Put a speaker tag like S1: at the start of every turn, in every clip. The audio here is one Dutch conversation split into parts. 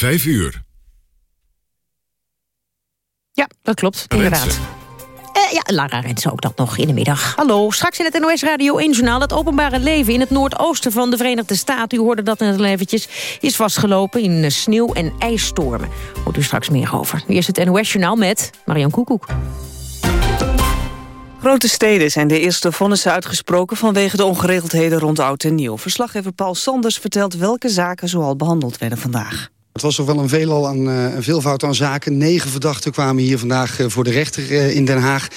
S1: 5 uur.
S2: Ja, dat klopt, inderdaad. Uh, ja, Lara Rensen ook dat nog in de middag. Hallo, straks in het NOS Radio 1-journaal... het openbare leven in het noordoosten van de Verenigde Staten... u hoorde dat net eventjes, is vastgelopen in eh, sneeuw- en ijsstormen. Hoort u straks meer over. Eerst het NOS-journaal met Marian Koekoek.
S3: Grote steden zijn de eerste vonnissen uitgesproken... vanwege de ongeregeldheden rond Oud en Nieuw. Verslaggever Paul Sanders vertelt welke zaken zoal behandeld werden vandaag.
S4: Het was toch wel een veelal uh, een veelvoud aan zaken. Negen verdachten kwamen hier vandaag uh, voor de rechter uh, in Den Haag.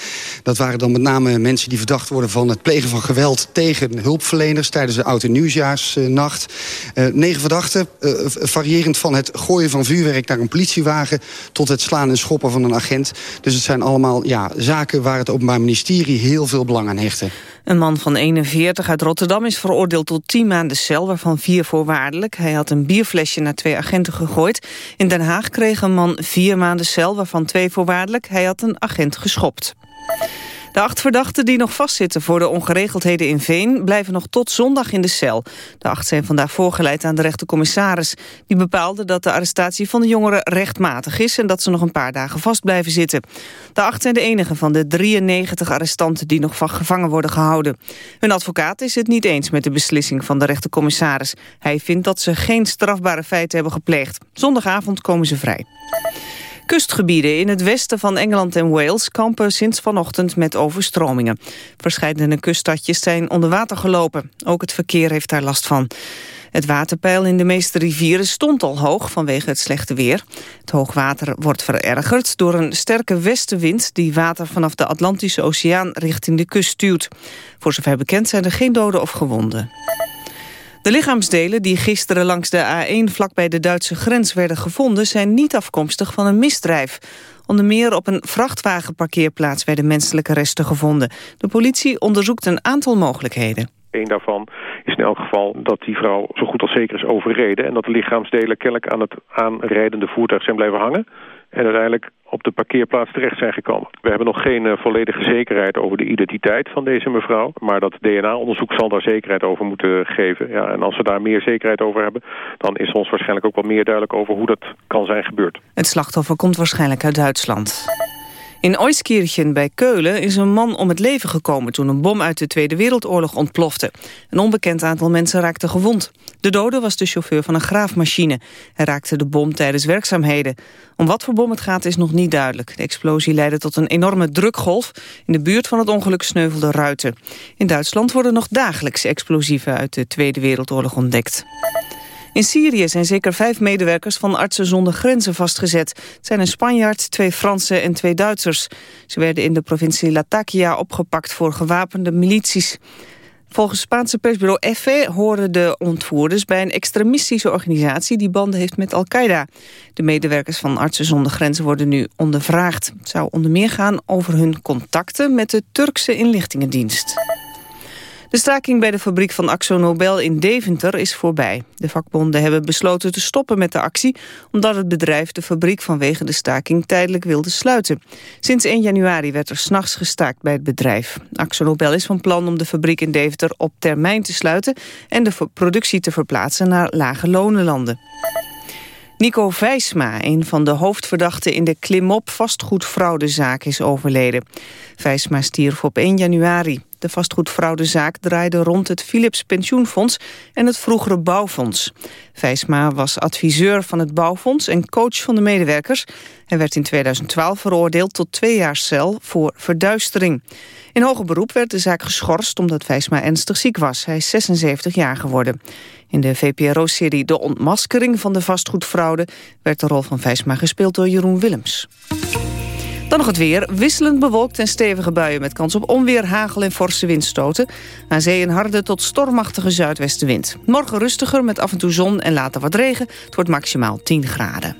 S4: Dat waren dan met name mensen die verdacht worden van het plegen van geweld tegen hulpverleners tijdens de oud- en nieuwsjaarsnacht. negen verdachten, variërend van het gooien van vuurwerk naar een politiewagen tot het slaan en schoppen van een agent. Dus het zijn allemaal ja, zaken waar het Openbaar Ministerie heel veel belang aan hechtte.
S3: Een man van 41 uit Rotterdam is veroordeeld tot 10 maanden cel, waarvan vier voorwaardelijk. Hij had een bierflesje naar twee agenten In Den Haag kreeg een man vier maanden cel, waarvan twee voorwaardelijk. Hij had een agent geschopt. De acht verdachten die nog vastzitten voor de ongeregeldheden in Veen... blijven nog tot zondag in de cel. De acht zijn vandaag voorgeleid aan de rechtercommissaris. Die bepaalde dat de arrestatie van de jongeren rechtmatig is... en dat ze nog een paar dagen vast blijven zitten. De acht zijn de enige van de 93 arrestanten... die nog gevangen worden gehouden. Hun advocaat is het niet eens met de beslissing van de rechtercommissaris. Hij vindt dat ze geen strafbare feiten hebben gepleegd. Zondagavond komen ze vrij. Kustgebieden in het westen van Engeland en Wales kampen sinds vanochtend met overstromingen. Verscheidene kuststadjes zijn onder water gelopen. Ook het verkeer heeft daar last van. Het waterpeil in de meeste rivieren stond al hoog vanwege het slechte weer. Het hoogwater wordt verergerd door een sterke westenwind... die water vanaf de Atlantische Oceaan richting de kust stuwt. Voor zover bekend zijn er geen doden of gewonden. De lichaamsdelen die gisteren langs de A1 vlakbij de Duitse grens werden gevonden... zijn niet afkomstig van een misdrijf. Onder meer op een vrachtwagenparkeerplaats werden menselijke resten gevonden. De politie onderzoekt een aantal mogelijkheden.
S5: Eén daarvan is in elk geval dat die vrouw zo goed als zeker is overreden... en dat de lichaamsdelen kennelijk aan het aanrijdende voertuig zijn blijven hangen... en uiteindelijk op de parkeerplaats terecht zijn gekomen. We hebben nog geen uh, volledige zekerheid over de identiteit van deze mevrouw. Maar dat DNA-onderzoek zal daar zekerheid over moeten geven. Ja, en als we daar meer zekerheid over hebben... dan is ons waarschijnlijk ook wat meer duidelijk over hoe dat kan zijn gebeurd.
S3: Het slachtoffer komt waarschijnlijk uit Duitsland. In Euskirchen bij Keulen is een man om het leven gekomen... toen een bom uit de Tweede Wereldoorlog ontplofte. Een onbekend aantal mensen raakte gewond. De dode was de chauffeur van een graafmachine. Hij raakte de bom tijdens werkzaamheden. Om wat voor bom het gaat is nog niet duidelijk. De explosie leidde tot een enorme drukgolf. In de buurt van het ongeluk sneuvelde ruiten. In Duitsland worden nog dagelijks explosieven uit de Tweede Wereldoorlog ontdekt. In Syrië zijn zeker vijf medewerkers van Artsen zonder Grenzen vastgezet. Het zijn een Spanjaard, twee Fransen en twee Duitsers. Ze werden in de provincie Latakia opgepakt voor gewapende milities. Volgens Spaanse persbureau EFE horen de ontvoerders bij een extremistische organisatie die banden heeft met Al-Qaeda. De medewerkers van Artsen zonder Grenzen worden nu ondervraagd. Het zou onder meer gaan over hun contacten met de Turkse inlichtingendienst. De staking bij de fabriek van Axo Nobel in Deventer is voorbij. De vakbonden hebben besloten te stoppen met de actie... omdat het bedrijf de fabriek vanwege de staking tijdelijk wilde sluiten. Sinds 1 januari werd er s'nachts gestaakt bij het bedrijf. Axo Nobel is van plan om de fabriek in Deventer op termijn te sluiten... en de productie te verplaatsen naar lage lonenlanden. Nico Vijsma, een van de hoofdverdachten in de Klimop vastgoedfraudezaak, is overleden. Vijsma stierf op 1 januari. De vastgoedfraudezaak draaide rond het Philips Pensioenfonds en het vroegere Bouwfonds. Vijsma was adviseur van het Bouwfonds en coach van de medewerkers. Hij werd in 2012 veroordeeld tot twee jaar cel voor verduistering. In hoger beroep werd de zaak geschorst omdat Vijsma ernstig ziek was. Hij is 76 jaar geworden. In de VPRO-serie De Ontmaskering van de vastgoedfraude... werd de rol van Vijsma gespeeld door Jeroen Willems. Dan nog het weer. Wisselend bewolkt en stevige buien met kans op onweer, hagel en forse windstoten. Aan zee een harde tot stormachtige zuidwestenwind. Morgen rustiger met af en toe zon en later wat regen. Het wordt maximaal 10 graden.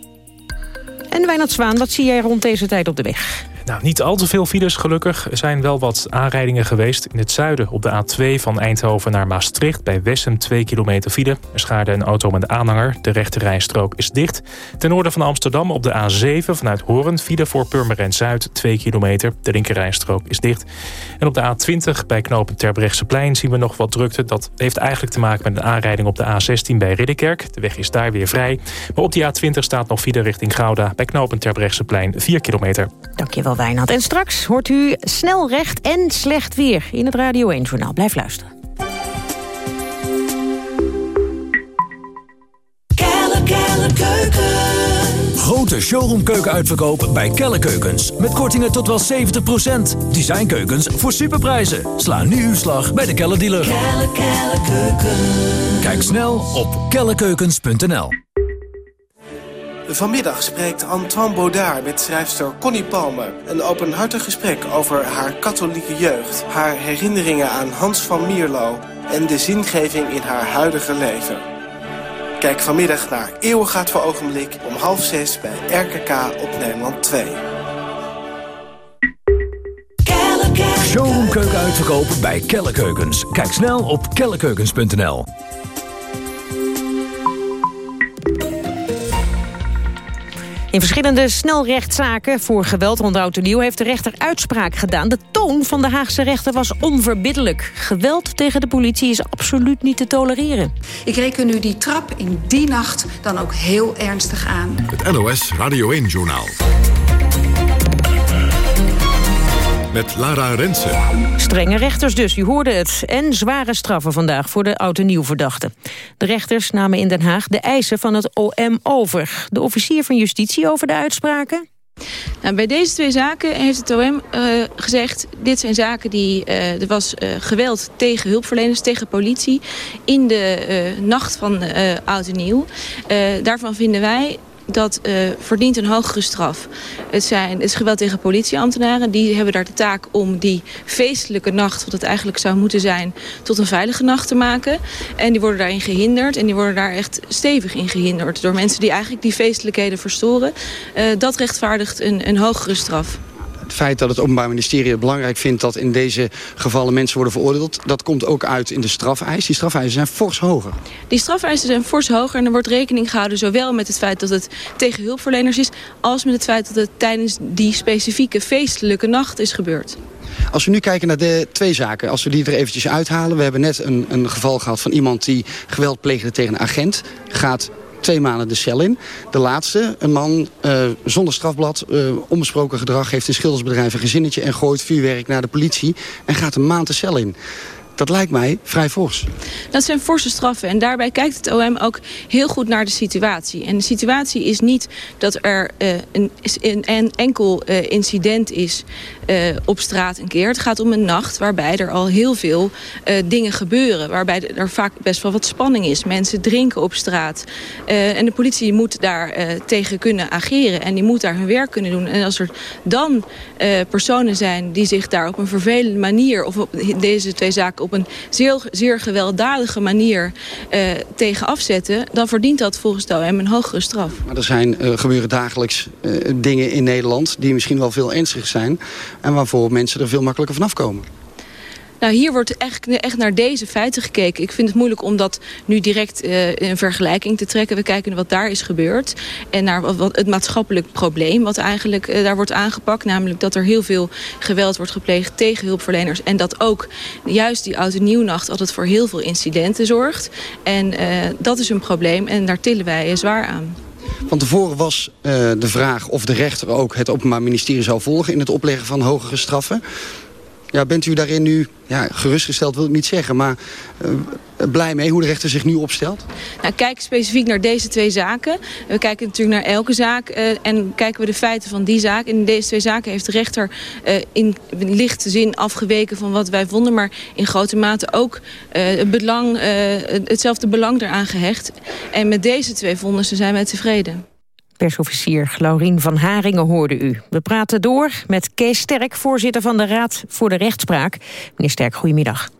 S2: En Wijnand Zwaan, wat zie jij rond deze tijd op de weg?
S1: Nou, niet al te veel files gelukkig. Er zijn wel wat aanrijdingen geweest. In het zuiden op de A2 van Eindhoven naar Maastricht... bij Wessem 2 kilometer file. Er schaarde een auto met aanhanger. De rechte rijstrook is dicht. Ten noorden van Amsterdam op de A7 vanuit Hoorn... file voor Purmerend Zuid 2 kilometer. De linkerrijstrook is dicht. En op de A20 bij knopen Terbrechtseplein zien we nog wat drukte. Dat heeft eigenlijk te maken met een aanrijding op de A16 bij Ridderkerk. De weg is daar weer vrij. Maar op die A20 staat nog file richting Gouda... bij knopen Terbrechtseplein 4 kilometer.
S2: Dankjewel. Wijnand. En straks hoort u snel recht en slecht weer in het Radio 1-journaal. Blijf luisteren.
S6: Grote showroomkeuken uitverkoop bij Kelle Keukens. Met kortingen tot wel 70%. Designkeukens voor superprijzen. Sla nu uw slag bij de Kelle dealer. Kelle, Kelle Kijk snel op kellekeukens.nl.
S7: Vanmiddag spreekt Antoine Baudard met schrijfster Connie Palmer. Een openhartig gesprek over haar katholieke jeugd, haar herinneringen aan Hans van Mierlo en de zingeving in haar huidige leven. Kijk vanmiddag naar Eeuwen gaat voor ogenblik om half zes bij RKK op Nederland 2.
S6: Showroomkeuken uitverkopen bij Kellekeukens. Kijk snel op kellekeukens.nl.
S2: In verschillende snelrechtszaken voor geweld rond oud nieuw heeft de rechter uitspraak gedaan. De toon van de Haagse rechter was onverbiddelijk. Geweld tegen de politie is absoluut niet te tolereren.
S8: Ik reken nu die trap in die nacht dan ook heel ernstig aan.
S9: Het NOS Radio 1-journaal met Lara Rensen.
S2: Strenge rechters dus, u hoorde het. En zware straffen vandaag voor de oud- en nieuwverdachten. De rechters namen in Den Haag de eisen van het OM over. De officier van justitie over de uitspraken?
S10: Nou, bij deze twee zaken heeft het OM uh, gezegd... dit zijn zaken die... Uh, er was uh, geweld tegen hulpverleners, tegen politie... in de nacht van oud en nieuw. daarvan vinden wij dat uh, verdient een hogere straf. Het, zijn, het is geweld tegen politieambtenaren. Die hebben daar de taak om die feestelijke nacht, wat het eigenlijk zou moeten zijn, tot een veilige nacht te maken. En die worden daarin gehinderd. En die worden daar echt stevig in gehinderd door mensen die eigenlijk die feestelijkheden verstoren. Uh, dat rechtvaardigt een, een hogere straf
S4: het feit dat het Openbaar Ministerie het belangrijk vindt... dat in deze gevallen mensen worden veroordeeld... dat komt ook uit in de strafeis. Die strafeisen zijn fors hoger.
S10: Die strafeisen zijn fors hoger en er wordt rekening gehouden... zowel met het feit dat het tegen hulpverleners is... als met het feit dat het tijdens die specifieke feestelijke nacht is gebeurd.
S4: Als we nu kijken naar de twee zaken, als we die er eventjes uithalen. We hebben net een, een geval gehad van iemand die geweld pleegde tegen een agent. Gaat twee maanden de cel in. De laatste, een man uh, zonder strafblad, uh, onbesproken gedrag... heeft een schildersbedrijf een gezinnetje en gooit vuurwerk naar de politie... en gaat een maand de cel in. Dat lijkt mij vrij fors.
S10: Dat zijn forse straffen. En daarbij kijkt het OM ook heel goed naar de situatie. En de situatie is niet dat er uh, een, enkel uh, incident is uh, op straat een keer. Het gaat om een nacht waarbij er al heel veel dingen gebeuren. Waarbij er vaak best wel wat spanning is. Mensen drinken op straat. en de politie moet daar tegen kunnen ageren. En die moet daar hun werk kunnen doen. En als er dan personen zijn die zich daar op een vervelende manier... of op deze twee zaken op een zeer, zeer gewelddadige manier uh, tegen afzetten... dan verdient dat volgens de OM een hogere straf.
S4: Maar er zijn, uh, gebeuren dagelijks uh, dingen in Nederland... die misschien wel veel ernstiger zijn... en waarvoor mensen er veel makkelijker vanaf komen.
S10: Nou, hier wordt echt, naar deze feiten gekeken. Ik vind het moeilijk om dat nu direct uh, in vergelijking te trekken. We kijken wat daar is gebeurd. En naar wat, het maatschappelijk probleem wat eigenlijk uh, daar wordt aangepakt. Namelijk dat er heel veel geweld wordt gepleegd tegen hulpverleners. En dat ook juist die oude nieuwnacht altijd voor heel veel incidenten zorgt. En uh, dat is een probleem en daar tillen wij zwaar aan.
S4: Van tevoren was de vraag of de rechter ook het Openbaar Ministerie zou volgen... in het opleggen van hogere straffen. Ja, bent u daarin nu, ja, gerustgesteld wil ik niet zeggen... maar uh, blij mee hoe de rechter zich nu opstelt?
S10: Nou, kijk specifiek naar deze twee zaken. We kijken natuurlijk naar elke zaak uh, en kijken we de feiten van die zaak. In deze twee zaken heeft de rechter uh, in lichte zin afgeweken van wat wij vonden... maar in grote mate ook het belang, hetzelfde belang eraan gehecht. En met deze twee vonnissen zijn wij tevreden.
S2: Persofficier Laurien van Haringen hoorde u. We praten door met Kees Sterk, voorzitter van de Raad voor de Rechtspraak. Meneer Sterk, goedemiddag.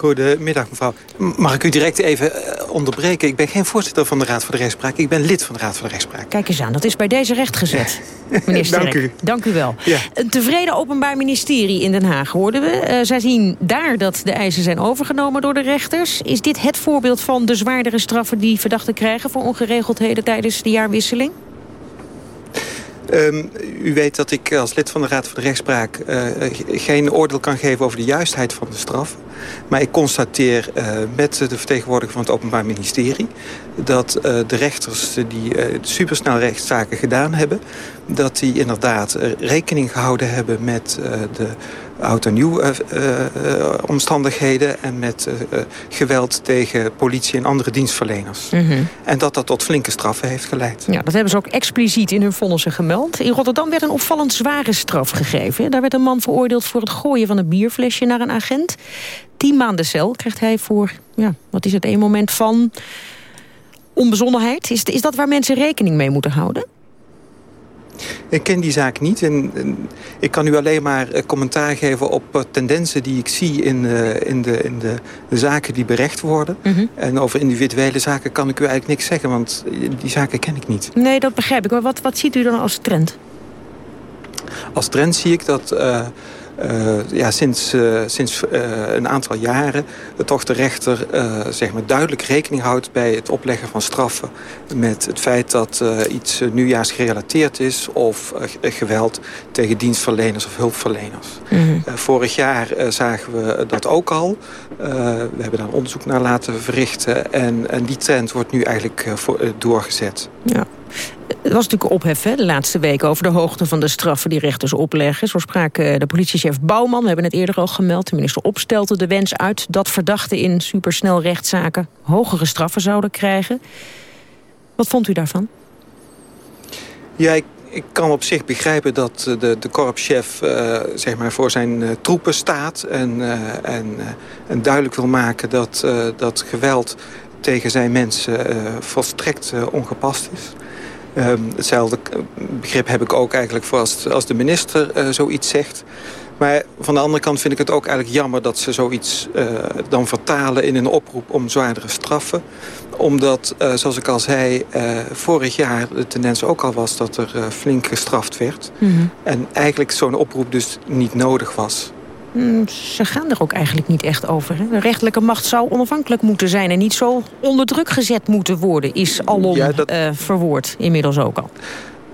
S11: Goedemiddag, mevrouw. Mag ik u direct even eh, onderbreken? Ik ben geen voorzitter van de Raad voor de Rechtspraak. Ik ben lid van de Raad voor de Rechtspraak.
S2: Kijk eens aan, dat is bij deze recht gezet. Meneer Sterk, Dank u. Dank u wel. Ja. Een tevreden openbaar ministerie in Den Haag hoorden we. Uh, zij zien daar dat de eisen zijn overgenomen door de rechters. Is dit het voorbeeld van de zwaardere straffen die verdachten krijgen... voor ongeregeldheden tijdens de jaarwisseling?
S11: Um, u weet dat ik als lid van de Raad voor de Rechtspraak uh, geen oordeel kan geven over de juistheid van de straf. Maar ik constateer uh, met de vertegenwoordiger van het Openbaar Ministerie... dat de rechters die supersnel rechtszaken gedaan hebben... dat die inderdaad rekening gehouden hebben met de oud en nieuw uh, uh, omstandigheden... en met geweld tegen politie en andere dienstverleners. Mm -hmm. En dat dat tot flinke straffen heeft geleid.
S2: Ja, dat hebben ze ook expliciet in hun vonnissen gemeld. In Rotterdam werd een opvallend zware straf gegeven. Daar werd een man veroordeeld voor het gooien van een bierflesje naar een agent. Tien maanden cel krijgt hij voor, ja, wat is het, een moment van onbezonnenheid. Is, is dat waar mensen rekening mee moeten houden?
S11: Ik ken die zaak niet en, ik kan u alleen maar uh, commentaar geven op uh, tendensen die ik zie in, uh, in, de, in de, de, zaken die berecht worden. Mm -hmm. En over individuele zaken kan ik u eigenlijk niks zeggen, want die zaken ken ik niet.
S2: Nee, dat begrijp ik. Maar wat, wat ziet u dan als trend?
S11: Als trend zie ik dat uh, ja, sinds, uh, sinds uh, een aantal jaren toch de rechter zeg maar duidelijk rekening houdt bij het opleggen van straffen met het feit dat iets nieuwjaarsgerelateerd is of geweld tegen dienstverleners of hulpverleners. Mm -hmm. vorig jaar zagen we dat ook al. we hebben daar onderzoek naar laten verrichten en, en die trend wordt nu eigenlijk voor, doorgezet.
S2: Ja. Het was natuurlijk ophef hè, de laatste weken over de hoogte van de straffen die rechters opleggen. Zo sprak eh, de politiechef Bouwman, we hebben het eerder al gemeld. De minister opstelde de wens uit dat verdachten in supersnel rechtszaken hogere straffen zouden krijgen. Wat vond u daarvan?
S11: Ja, ik, ik kan op zich begrijpen dat de, de korpschef uh, zeg maar voor zijn troepen staat... en, en, en duidelijk wil maken dat, dat geweld tegen zijn mensen volstrekt ongepast is. Um, hetzelfde begrip heb ik ook eigenlijk voor als, als de minister uh, zoiets zegt. Maar van de andere kant vind ik het ook eigenlijk jammer dat ze zoiets uh, dan vertalen in een oproep om zwaardere straffen. Omdat, uh, zoals ik al zei, vorig jaar de tendens ook al was dat er flink gestraft werd. Mm -hmm. En eigenlijk zo'n oproep dus niet nodig was.
S2: Mm, ze gaan er ook eigenlijk niet echt over. Hè? De rechterlijke macht zou onafhankelijk moeten zijn... en niet zo onder druk gezet moeten worden... is alom ja, dat... uh, verwoord, inmiddels ook al.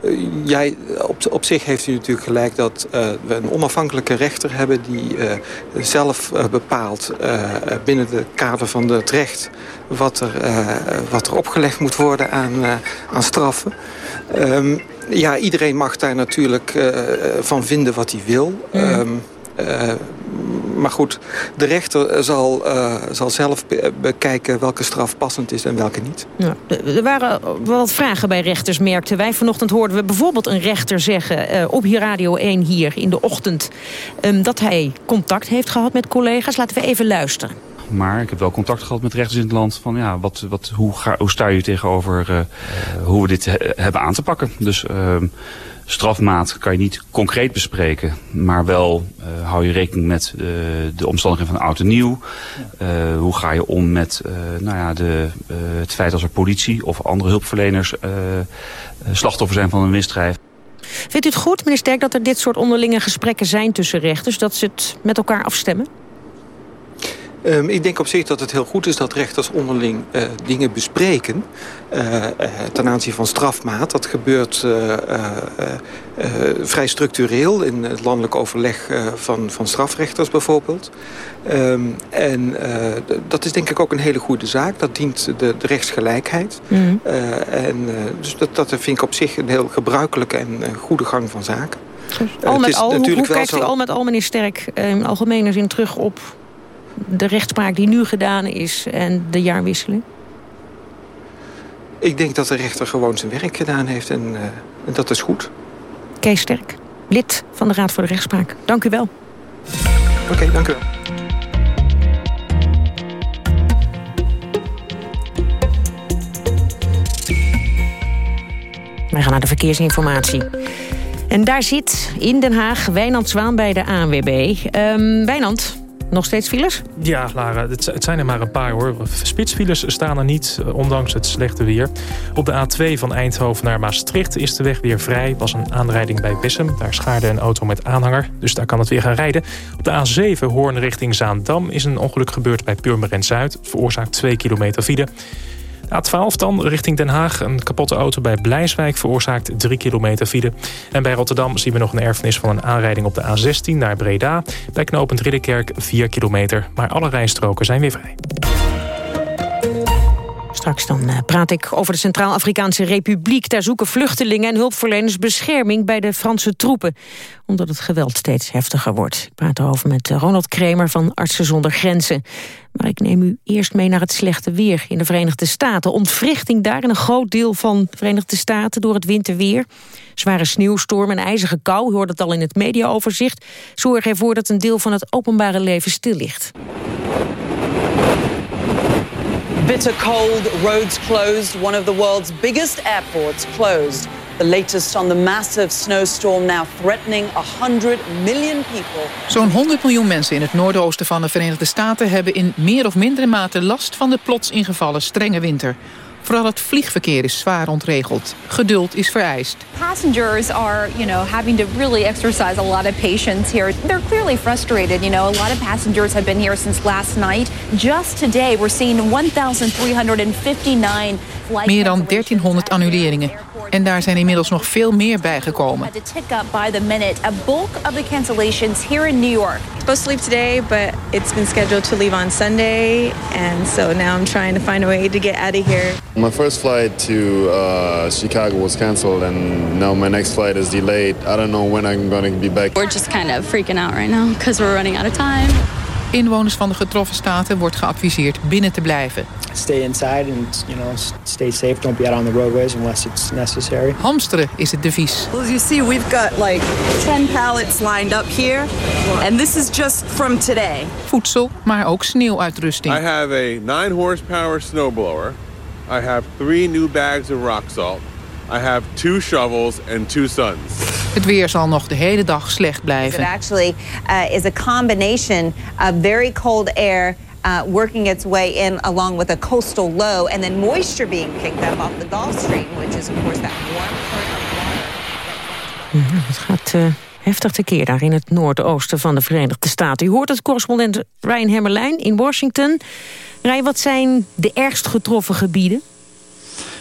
S11: Uh, ja, op, op zich heeft u natuurlijk gelijk dat uh, we een onafhankelijke rechter hebben... die zelf bepaalt binnen de kader van het recht... wat er, wat er opgelegd moet worden aan, aan straffen. Um, ja, iedereen mag daar natuurlijk van vinden wat hij wil... Mm. Um, uh, maar goed, de rechter zal, uh, zal zelf bekijken welke straf passend is en welke niet.
S2: Ja, er waren wel wat vragen bij rechters, merkten wij. Vanochtend hoorden we bijvoorbeeld een rechter zeggen uh, op hier Radio 1 hier in de ochtend... Um, dat hij contact heeft gehad met collega's. Laten we even luisteren.
S12: Maar ik heb wel contact gehad met rechters in het land. Van, ja, wat, wat, hoe, ga, hoe sta je tegenover uh, hoe we dit he hebben aan te pakken? Dus uh, strafmaat kan je niet concreet bespreken. Maar wel uh, hou je rekening met uh, de omstandigheden van oud en nieuw. Uh, hoe ga je om met nou ja, de, het feit als er politie of andere hulpverleners slachtoffer zijn van een misdrijf.
S2: Vindt u het goed, meneer Sterk, dat er dit soort onderlinge gesprekken zijn tussen rechters? Dat ze het met elkaar afstemmen?
S11: Um, ik denk op zich dat het heel goed is dat rechters onderling uh, dingen bespreken. Uh, uh, ten aanzien van strafmaat. Dat gebeurt vrij structureel in het landelijk overleg van, van strafrechters bijvoorbeeld. Um, en dat is denk ik ook een hele goede zaak. Dat dient de, de rechtsgelijkheid. Mm. en, dus dat, dat vind ik op zich een heel gebruikelijke en goede gang van zaken.
S2: Al met al, hoe, hoe kijkt u al met al, meneer Sterk, in algemene zin terug op de rechtspraak die nu gedaan is en de jaarwisseling?
S11: Ik denk dat de rechter gewoon zijn werk gedaan heeft en, uh, en dat is goed.
S2: Kees Sterk, lid van de Raad voor de Rechtspraak. Dank u wel.
S11: Oké, okay, dank u wel.
S2: Wij gaan naar de verkeersinformatie. En daar zit in Den Haag Wijnand Zwaan bij de ANWB. Um, Wijnand, Nog steeds files?
S1: Ja, Lara, het, zijn er maar een paar hoor. Spitsfiles staan er niet, eh, ondanks het slechte weer. Op de A2 van Eindhoven naar Maastricht is de weg weer vrij. was een aanrijding bij Wissem. Daar schaarde een auto met aanhanger, dus daar kan het weer gaan rijden. Op de A7 Hoorn richting Zaandam is een ongeluk gebeurd bij Purmerend Zuid. Veroorzaakt 2 kilometer file. A12 dan, richting Den Haag. Een kapotte auto bij Blijswijk veroorzaakt 3 kilometer file. En bij Rotterdam zien we nog een erfenis van een aanrijding op de A16 naar Breda. Bij knooppunt Ridderkerk 4 kilometer. Maar alle rijstroken zijn weer vrij.
S2: Straks dan uh, praat ik over de Centraal-Afrikaanse Republiek. Daar zoeken vluchtelingen en hulpverleners bescherming bij de Franse troepen. Omdat het geweld steeds heftiger wordt. Ik praat erover met eh, Ronald Kremer van Artsen zonder Grenzen. Maar ik neem u eerst mee naar het slechte weer in de Verenigde Staten. Ontwrichting daar in een groot deel van de Verenigde Staten door het winterweer. Zware sneeuwstorm en ijzige kou, u hoort het al in het mediaoverzicht... zorgen ervoor dat een deel van het openbare leven stil ligt.
S13: Bitter cold, roads closed, one of the world's biggest airports closed. The latest on the massive snowstorm now threatening 100 million people.
S14: Zo'n 100 miljoen mensen in het noordoosten van de Verenigde Staten... hebben in meer of mindere mate last van de plots ingevallen strenge winter. Vooral het vliegverkeer is zwaar ontregeld. Geduld is vereist.
S15: Passengers are, you know, having to really exercise a lot of patience here. They're clearly frustrated, you know. A lot of passengers have been here since last night. Just today we're seeing 1359
S14: meer dan 1300 annuleringen. En daar zijn inmiddels nog veel meer bijgekomen.
S15: A bulk of the cancellations here in New York.
S10: Supposed to leave today, but it's been scheduled to leave on Sunday, and so now I'm trying to find a way to get out of here.
S16: My first flight to uh, Chicago was canceled, and now my next flight is delayed. I don't know when I'm going to be back.
S10: We're just kind of freaking out right now because we're running out of time.
S14: Inwoners van de getroffen staten wordt geadviseerd binnen te blijven.
S17: Stay inside and you know stay safe. Don't be out on the roadways unless it's necessary.
S14: Hamsteren is het devies.
S18: Well, as you see, we've got like 10 pallets lined up here, and this is just from today.
S14: Voedsel, maar ook sneeuwuitrusting.
S19: I have a 9 horsepower snowblower. I have three new bags of rock salt. I have two shovels and two sons.
S14: Het weer zal nog de hele dag slecht blijven.
S20: It actually uh, is a combination of very cold air uh, working its way in along with a coastal low and then moisture being picked up off the Gulf Stream, which is of course that warm current of water.
S2: Ja, het gaat uh, heftig tekeer daar in het noordoosten van de Verenigde Staten. U hoort het correspondent Ryan Hemmerlijn in Washington. Ryan, wat zijn de ergst getroffen gebieden?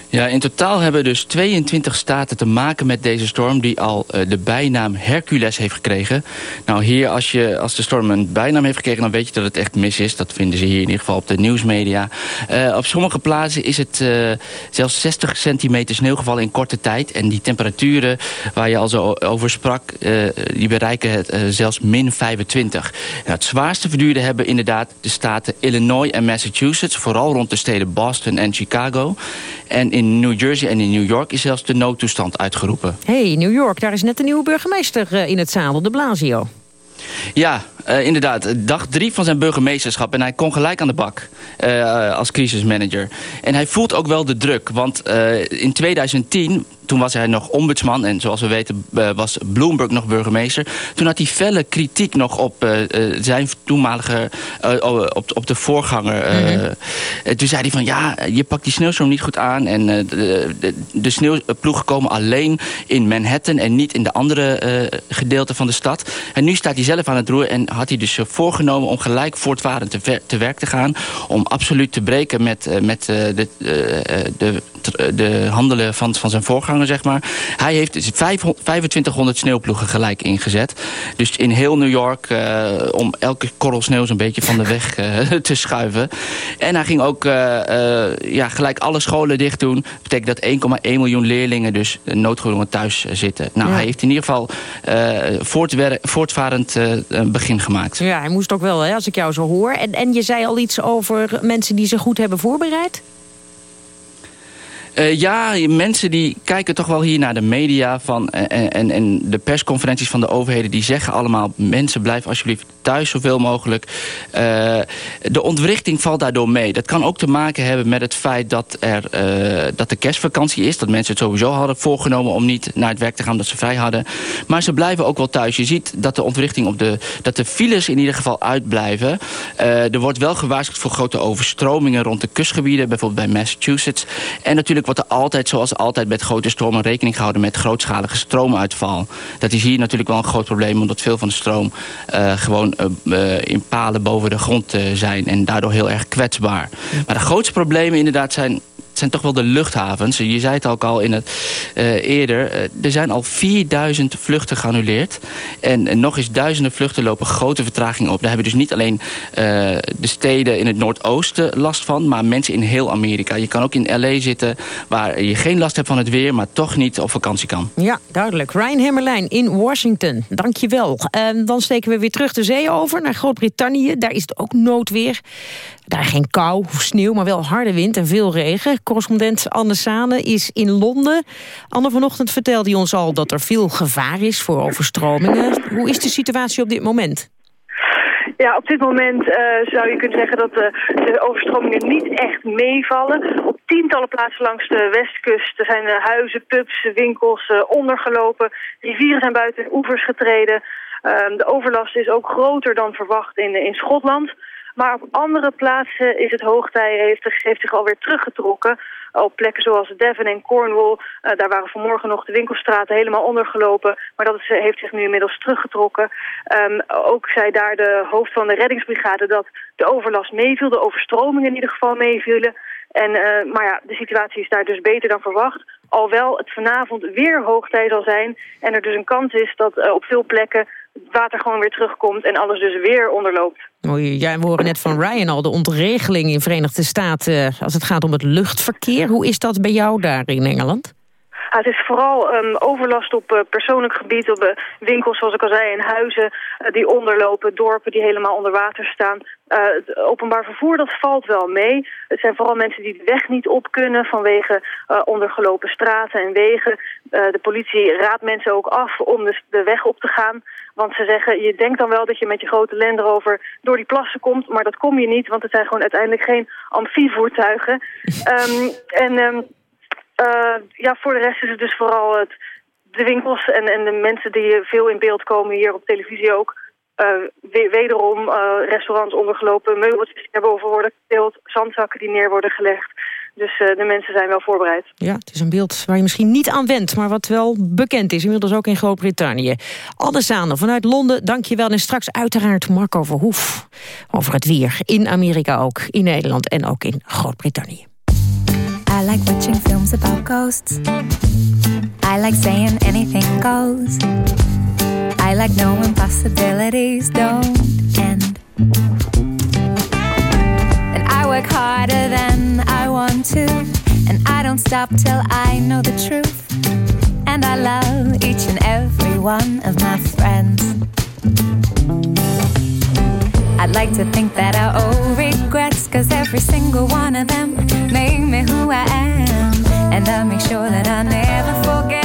S21: Ja, in totaal hebben dus 22 staten te maken met deze storm... die al uh, de bijnaam Hercules heeft gekregen. Nou, hier, als, je, als de storm een bijnaam heeft gekregen... dan weet je dat het echt mis is. Dat vinden ze hier in ieder geval op de nieuwsmedia. Uh, op sommige plaatsen is het uh, zelfs 60 centimeter sneeuw gevallen in korte tijd. En die temperaturen waar je al zo over sprak... die bereiken het zelfs min 25. Nou, het zwaarste verduurde hebben inderdaad de staten Illinois en Massachusetts... vooral rond de steden Boston en Chicago... En in New Jersey en in New York is zelfs de noodtoestand uitgeroepen.
S2: hey, New York, daar is net een nieuwe burgemeester in het zadel, de Blasio.
S21: Ja, uh, inderdaad. Dag drie van zijn burgemeesterschap. En hij kon gelijk aan de bak uh, als crisismanager. En hij voelt ook wel de druk. Want uh, in 2010 toen was hij nog ombudsman en zoals we weten was Bloomberg nog burgemeester. Toen had hij felle kritiek nog op zijn toenmalige, op, op de voorganger. Mm -hmm. toen zei hij van ja, je pakt die sneeuwstorm niet goed aan en de, de, de, sneeuwploegen komen alleen in Manhattan en niet in de andere gedeelten van de stad. En nu staat hij zelf aan het roer en had hij dus voorgenomen om gelijk voortvarend te, te werk te gaan. Om absoluut te breken met, met de, de, de handelen van, van zijn voorganger, zeg maar. Hij heeft dus 2500 sneeuwploegen gelijk ingezet. Dus in heel New York uh, om elke korrel sneeuw zo'n beetje van de weg uh, te schuiven. En hij ging ook uh, ja, gelijk alle scholen dicht doen. Dat betekent dat 1,1 miljoen leerlingen dus noodgedwongen thuis zitten. Nou, ja. hij heeft in ieder geval voortvarend een begin gemaakt.
S2: Ja, hij moest ook wel, hè, als ik jou zo hoor. En, en je zei al iets over mensen die zich goed hebben voorbereid?
S21: Uh, ja, mensen die kijken toch wel hier naar de media van, en, en, en de persconferenties van de overheden... die zeggen allemaal, mensen blijven alsjeblieft thuis zoveel mogelijk. Uh, de ontwrichting valt daardoor mee. Dat kan ook te maken hebben met het feit dat, er, dat de kerstvakantie is. Dat mensen het sowieso hadden voorgenomen om niet naar het werk te gaan... dat ze vrij hadden. Maar ze blijven ook wel thuis. Je ziet dat de ontwrichting op de... dat de files in ieder geval uitblijven. er wordt wel gewaarschuwd voor grote overstromingen rond de kustgebieden. Bijvoorbeeld bij Massachusetts. En natuurlijk wordt er altijd, zoals altijd met grote stromen... rekening gehouden met grootschalige stroomuitval. Dat is hier natuurlijk wel een groot probleem... omdat veel van de stroom uh, gewoon uh, in palen boven de grond zijn... en daardoor heel erg kwetsbaar. Maar de grootste problemen inderdaad zijn zijn toch wel de luchthavens. Je zei het ook al in het, uh, eerder. Uh, er zijn al 4000 vluchten geannuleerd. En, nog eens duizenden vluchten lopen grote vertragingen op. Daar hebben dus niet alleen uh, de steden in het Noordoosten last van... maar mensen in heel Amerika. Je kan ook in L.A. zitten waar je geen last hebt van het weer... maar toch niet op vakantie kan.
S2: Ja, duidelijk. Ryan Hemmerlijn in Washington. Dank je wel. En dan steken we weer terug de zee over naar Groot-Brittannië. Daar is het ook noodweer. Daar geen kou of sneeuw, maar wel harde wind en veel regen. Correspondent Anne Sane is in Londen. Anne, vanochtend vertelde hij ons al dat er veel gevaar is voor overstromingen. Hoe is de situatie op dit moment?
S22: Ja, op dit moment uh, zou je kunnen zeggen dat de, de, overstromingen niet echt meevallen. Op tientallen plaatsen langs de westkust zijn huizen, pubs, winkels ondergelopen. Rivieren zijn buiten oevers getreden. Uh, de overlast is ook groter dan verwacht in, in Schotland. Maar op andere plaatsen is het hoogtij, heeft, heeft zich alweer teruggetrokken. Op plekken zoals Devon en Cornwall, uh, daar waren vanmorgen nog de winkelstraten helemaal ondergelopen. Maar dat is, heeft zich nu inmiddels teruggetrokken. Um, ook zei daar de hoofd van de reddingsbrigade dat de overlast meeviel, de overstromingen in ieder geval meevielen. En, uh, maar ja, de situatie is daar dus beter dan verwacht. Alhoewel het vanavond weer hoogtij zal zijn en er dus een kans is dat op veel plekken het water gewoon weer terugkomt en alles dus weer onderloopt.
S2: Ja, we horen net van Ryan al de ontregeling in Verenigde Staten uh, als het gaat om het luchtverkeer. Hoe is dat bij jou daar in Engeland?
S22: Het is vooral um, overlast op uh, persoonlijk gebied, op uh, winkels zoals ik al zei en huizen uh, die onderlopen, dorpen die helemaal onder water staan. het openbaar vervoer dat valt wel mee. Het zijn vooral mensen die de weg niet op kunnen vanwege ondergelopen straten en wegen. de politie raadt mensen ook af om de, de weg op te gaan. Want ze zeggen, je denkt dan wel dat je met je grote Land Rover door die plassen komt, maar dat kom je niet, want het zijn gewoon uiteindelijk geen amfievoertuigen. um, en um, uh, ja, voor de rest is het dus vooral het, de winkels en, en de mensen die veel in beeld komen, hier op televisie ook. Uh, wederom uh, restaurants ondergelopen, meubeltjes die naar boven worden gedeeld, zandzakken die neer worden gelegd. Dus de mensen zijn wel voorbereid.
S2: Ja, het is een beeld waar je misschien niet aan wendt... maar wat wel bekend is, inmiddels ook in Groot-Brittannië. Anne vanuit Londen, dank je wel. En straks uiteraard Marco Verhoef over het weer. In Amerika ook, in Nederland en ook in Groot-Brittannië.
S23: I like watching films about ghosts. I like saying anything goes. I like knowing possibilities don't end. And I work harder than I want to. And I don't stop till I know the truth. And I love each and every one of my friends. I'd like to think that I owe regrets, cause every single one of them made me who I am. And I make sure that I never forget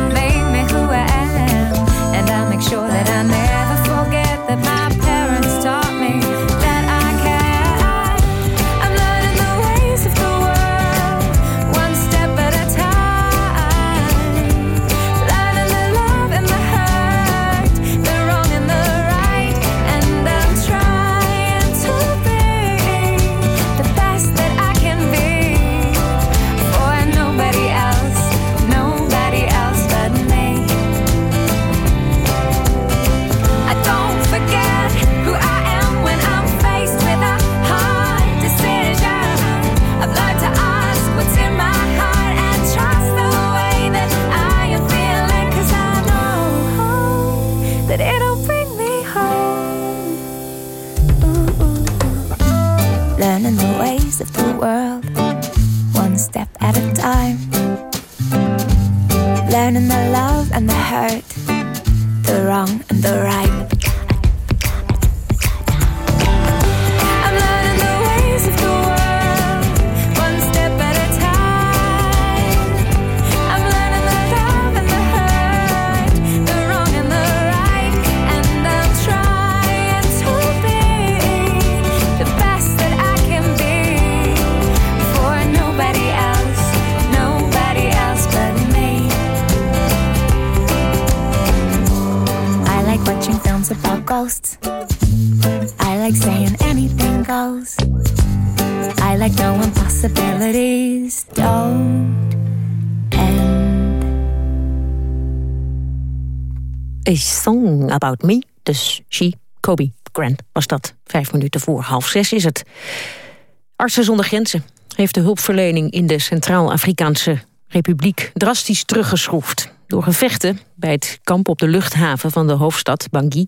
S23: make sure that I never forget that my About
S2: Me, dus She, Kobe Grant was dat. Vijf minuten voor half zes is het. Artsen zonder Grenzen heeft de hulpverlening in de Centraal-Afrikaanse Republiek drastisch teruggeschroefd. Door gevechten bij het kamp op de luchthaven van de hoofdstad Bangui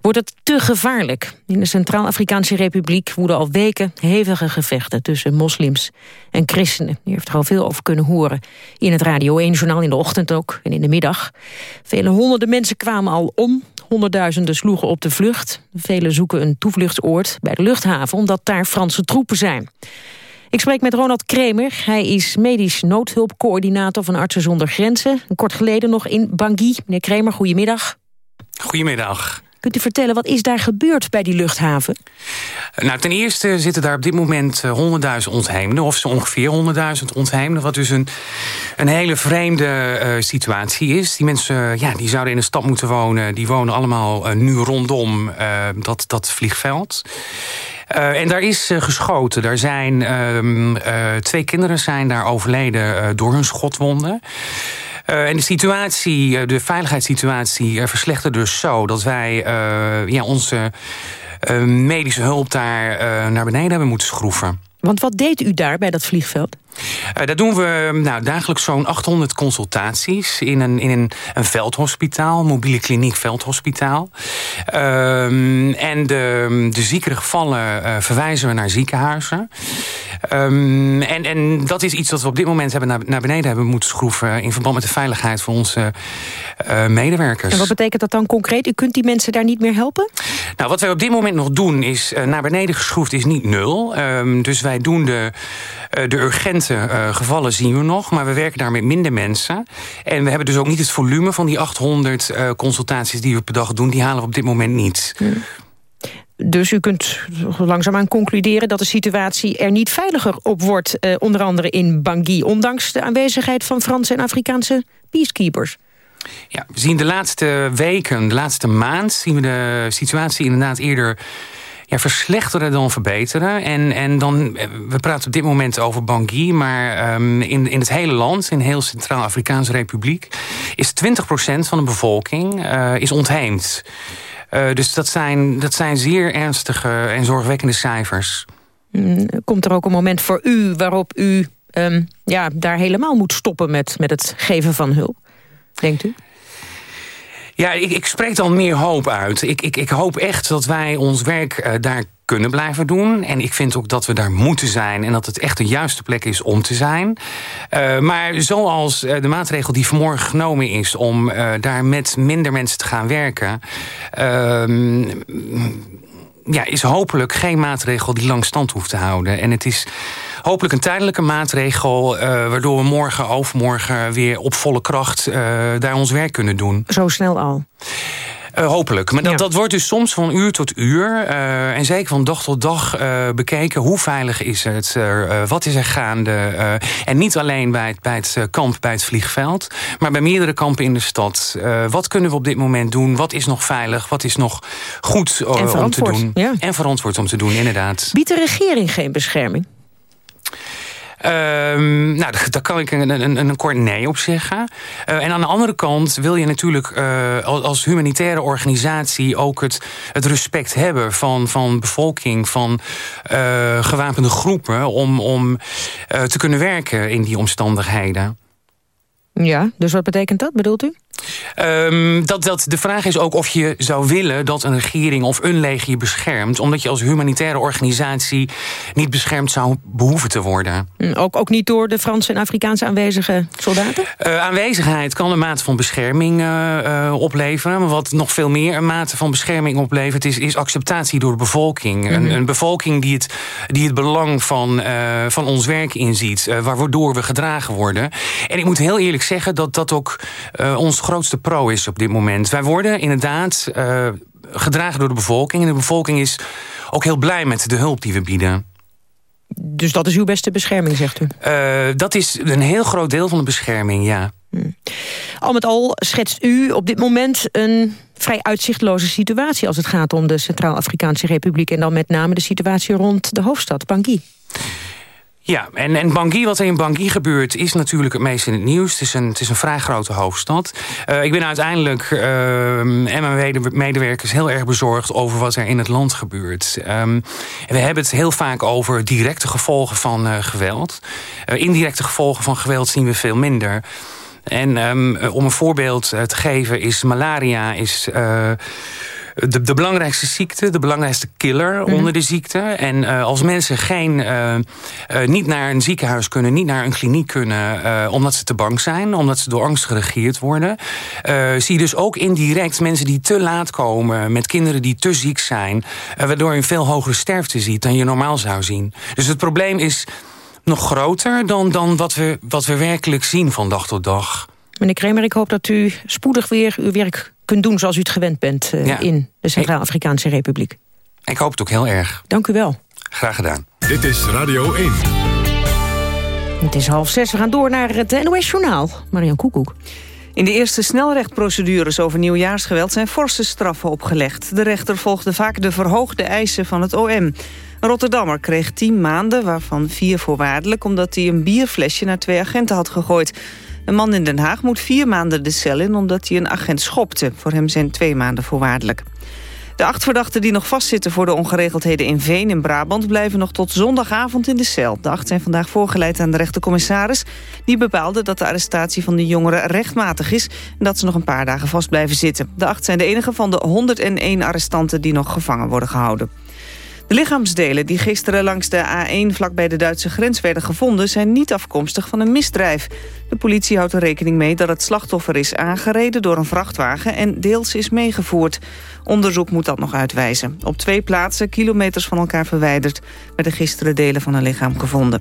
S2: wordt het te gevaarlijk. In de Centraal-Afrikaanse Republiek woeden al weken hevige gevechten tussen moslims en christenen. U heeft er al veel over kunnen horen in het Radio 1-journaal in de ochtend ook en in de middag. Vele honderden mensen kwamen al om, honderdduizenden sloegen op de vlucht. Velen zoeken een toevluchtsoord bij de luchthaven omdat daar Franse troepen zijn. Ik spreek met Ronald Kremer. Hij is medisch noodhulpcoördinator van Artsen zonder Grenzen. Kort geleden nog in Bangui. Meneer Kremer, goedemiddag.
S24: Goedemiddag.
S2: Kunt u vertellen, wat is daar gebeurd bij die luchthaven?
S24: Nou, ten eerste zitten daar op dit moment 100.000 eh, ontheemden... of zo ongeveer 100.000 ontheemden... wat dus een, een hele vreemde uh, situatie is. Die mensen ja, die zouden in een stad moeten wonen... die wonen allemaal nu rondom dat, dat vliegveld. En daar is geschoten. Daar zijn uh, twee kinderen zijn daar overleden door hun schotwonden. En de situatie, de veiligheidssituatie verslechterde dus zo... dat wij ja, onze medische hulp daar naar beneden hebben moeten schroeven.
S2: Want wat deed u daar bij dat vliegveld?
S24: Uh, daar doen we nou, dagelijks zo'n 800 consultaties in een, in een, een veldhospitaal, mobiele kliniek veldhospitaal. Uh, en de, de ziekere gevallen uh, verwijzen we naar ziekenhuizen. Um, en, en dat is iets wat we op dit moment hebben naar, naar beneden hebben moeten schroeven... in verband met de veiligheid van onze uh, medewerkers.
S2: En wat betekent dat dan concreet? U kunt die mensen daar niet meer helpen?
S24: Nou, wat wij op dit moment nog doen is naar beneden geschroefd is niet nul. Um, dus wij doen de, de uh, gevallen zien we nog, maar we werken daar met minder mensen. En we hebben dus ook niet het volume van die 800 uh, consultaties die we per dag doen. Die halen we op dit moment niet.
S2: Dus u kunt langzaamaan concluderen dat de situatie er niet veiliger op wordt. Uh, onder andere in Bangui, ondanks de aanwezigheid van Franse en Afrikaanse peacekeepers.
S24: Ja, we zien de laatste weken, de laatste maand... zien we de situatie inderdaad eerder ja, verslechteren dan verbeteren. En, en dan, eh, we praten op dit moment over Bangui... maar um, in, in het hele land, in heel Centraal-Afrikaanse Republiek... is 20% van de bevolking uh, is ontheemd. Uh, dus dat zijn, dat zijn zeer ernstige en zorgwekkende cijfers.
S2: Mm, komt er ook een moment voor u waarop u um, ja, daar helemaal moet stoppen... met, met het geven van hulp, denkt u?
S24: Ja, ik, ik spreek dan meer hoop uit. Ik, ik, ik hoop echt dat wij ons werk uh, daar kunnen blijven doen. En ik vind ook dat we daar moeten zijn. En dat het echt de juiste plek is om te zijn. Uh, maar zoals uh, de maatregel die vanmorgen genomen is... om daar met minder mensen te gaan werken... Ehm, ja, is hopelijk geen maatregel die lang stand hoeft te houden. En het is hopelijk een tijdelijke maatregel... Uh, waardoor we morgen, overmorgen weer op volle kracht uh, daar ons werk kunnen doen.
S2: Zo snel al?
S24: Uh, hopelijk. Maar dat, ja. dat wordt dus soms van uur tot uur... Uh, en zeker van dag tot dag uh, bekeken. Hoe veilig is het? wat is er gaande? en niet alleen bij het, bij het kamp, bij het vliegveld... maar bij meerdere kampen in de stad. wat kunnen we op dit moment doen? Wat is nog veilig? Wat is nog goed om te doen?
S2: Ja.
S24: En verantwoord om te doen, inderdaad.
S2: Biedt de regering geen bescherming?
S24: Um, nou, daar kan ik een, een, een kort nee op zeggen. Uh, en aan de andere kant wil je natuurlijk uh, als humanitaire organisatie... ook het, het respect hebben van, van bevolking, van uh, gewapende groepen... om, om te kunnen werken in die omstandigheden.
S2: Ja, dus wat betekent dat, bedoelt u?
S24: Um, dat, dat, de vraag is ook of je zou willen dat een regering of een leger je beschermt... omdat je als humanitaire organisatie niet beschermd zou behoeven te worden.
S2: Hm, ook, ook niet door de Franse en Afrikaanse aanwezige soldaten?
S24: Uh, aanwezigheid kan een mate van bescherming uh, uh, opleveren. Maar wat nog veel meer een mate van bescherming oplevert... is, is acceptatie door de bevolking. Mm -hmm. een, een, bevolking die het, die het belang van, van ons werk inziet. waardoor we gedragen worden. En ik moet heel eerlijk zeggen dat dat ook ons grootste pro is op dit moment. Wij worden inderdaad uh, gedragen door de bevolking. En de bevolking is ook heel blij met de hulp die we bieden.
S2: Dus dat is uw beste bescherming, zegt u?
S24: Uh, dat is een heel groot deel van de bescherming, ja.
S2: Hmm. Al met al schetst u op dit moment een vrij uitzichtloze situatie... als het gaat om de Centraal-Afrikaanse Republiek... en dan met name de situatie rond de hoofdstad, Bangui.
S24: Ja, en, en Bangui, wat er in Bangui gebeurt, is natuurlijk het meest in het nieuws. Het is een, het is een vrij grote hoofdstad. Uh, ik ben uiteindelijk uh, en mijn medewerkers heel erg bezorgd over wat er in het land gebeurt. Um, we hebben het heel vaak over directe gevolgen van uh, geweld. indirecte gevolgen van geweld zien we veel minder. En um, om een voorbeeld te geven is malaria is de, de belangrijkste ziekte, de belangrijkste killer mm -hmm. onder de ziekte. En uh, als mensen geen, uh, uh, niet naar een ziekenhuis kunnen, niet naar een kliniek kunnen... omdat ze te bang zijn, omdat ze door angst geregeerd worden... zie je dus ook indirect mensen die te laat komen... met kinderen die te ziek zijn... waardoor je een veel hogere sterfte ziet dan je normaal zou zien. Dus het probleem is nog groter dan, dan wat, we, wat we werkelijk zien van dag tot dag.
S2: Meneer Kremer, ik hoop dat u spoedig weer uw werk kunt doen zoals u het gewend bent uh, ja. in de Centraal-Afrikaanse Republiek.
S24: Ik hoop het ook heel erg.
S2: Dank u wel.
S24: Graag gedaan.
S9: Dit is Radio 1.
S2: Het is half zes. We gaan door naar het NOS-journaal. Marian Koekoek.
S3: In de eerste snelrechtprocedures over nieuwjaarsgeweld zijn forse straffen opgelegd. De rechter volgde vaak de verhoogde eisen van het OM. Een Rotterdammer kreeg tien maanden, waarvan vier voorwaardelijk... omdat hij een bierflesje naar twee agenten had gegooid. Een man in Den Haag moet vier maanden de cel in omdat hij een agent schopte. Voor hem zijn twee maanden voorwaardelijk. De acht verdachten die nog vastzitten voor de ongeregeldheden in Veen in Brabant... blijven nog tot zondagavond in de cel. De acht zijn vandaag voorgeleid aan de rechtercommissaris. Die bepaalde dat de arrestatie van de jongeren rechtmatig is... en dat ze nog een paar dagen vast blijven zitten. De acht zijn de enige van de 101 arrestanten die nog gevangen worden gehouden. De lichaamsdelen die gisteren langs de A1 vlakbij de Duitse grens werden gevonden... zijn niet afkomstig van een misdrijf. De politie houdt er rekening mee dat het slachtoffer is aangereden door een vrachtwagen... en deels is meegevoerd. Onderzoek moet dat nog uitwijzen. Op twee plaatsen, kilometers van elkaar verwijderd... werden gisteren delen van een lichaam gevonden.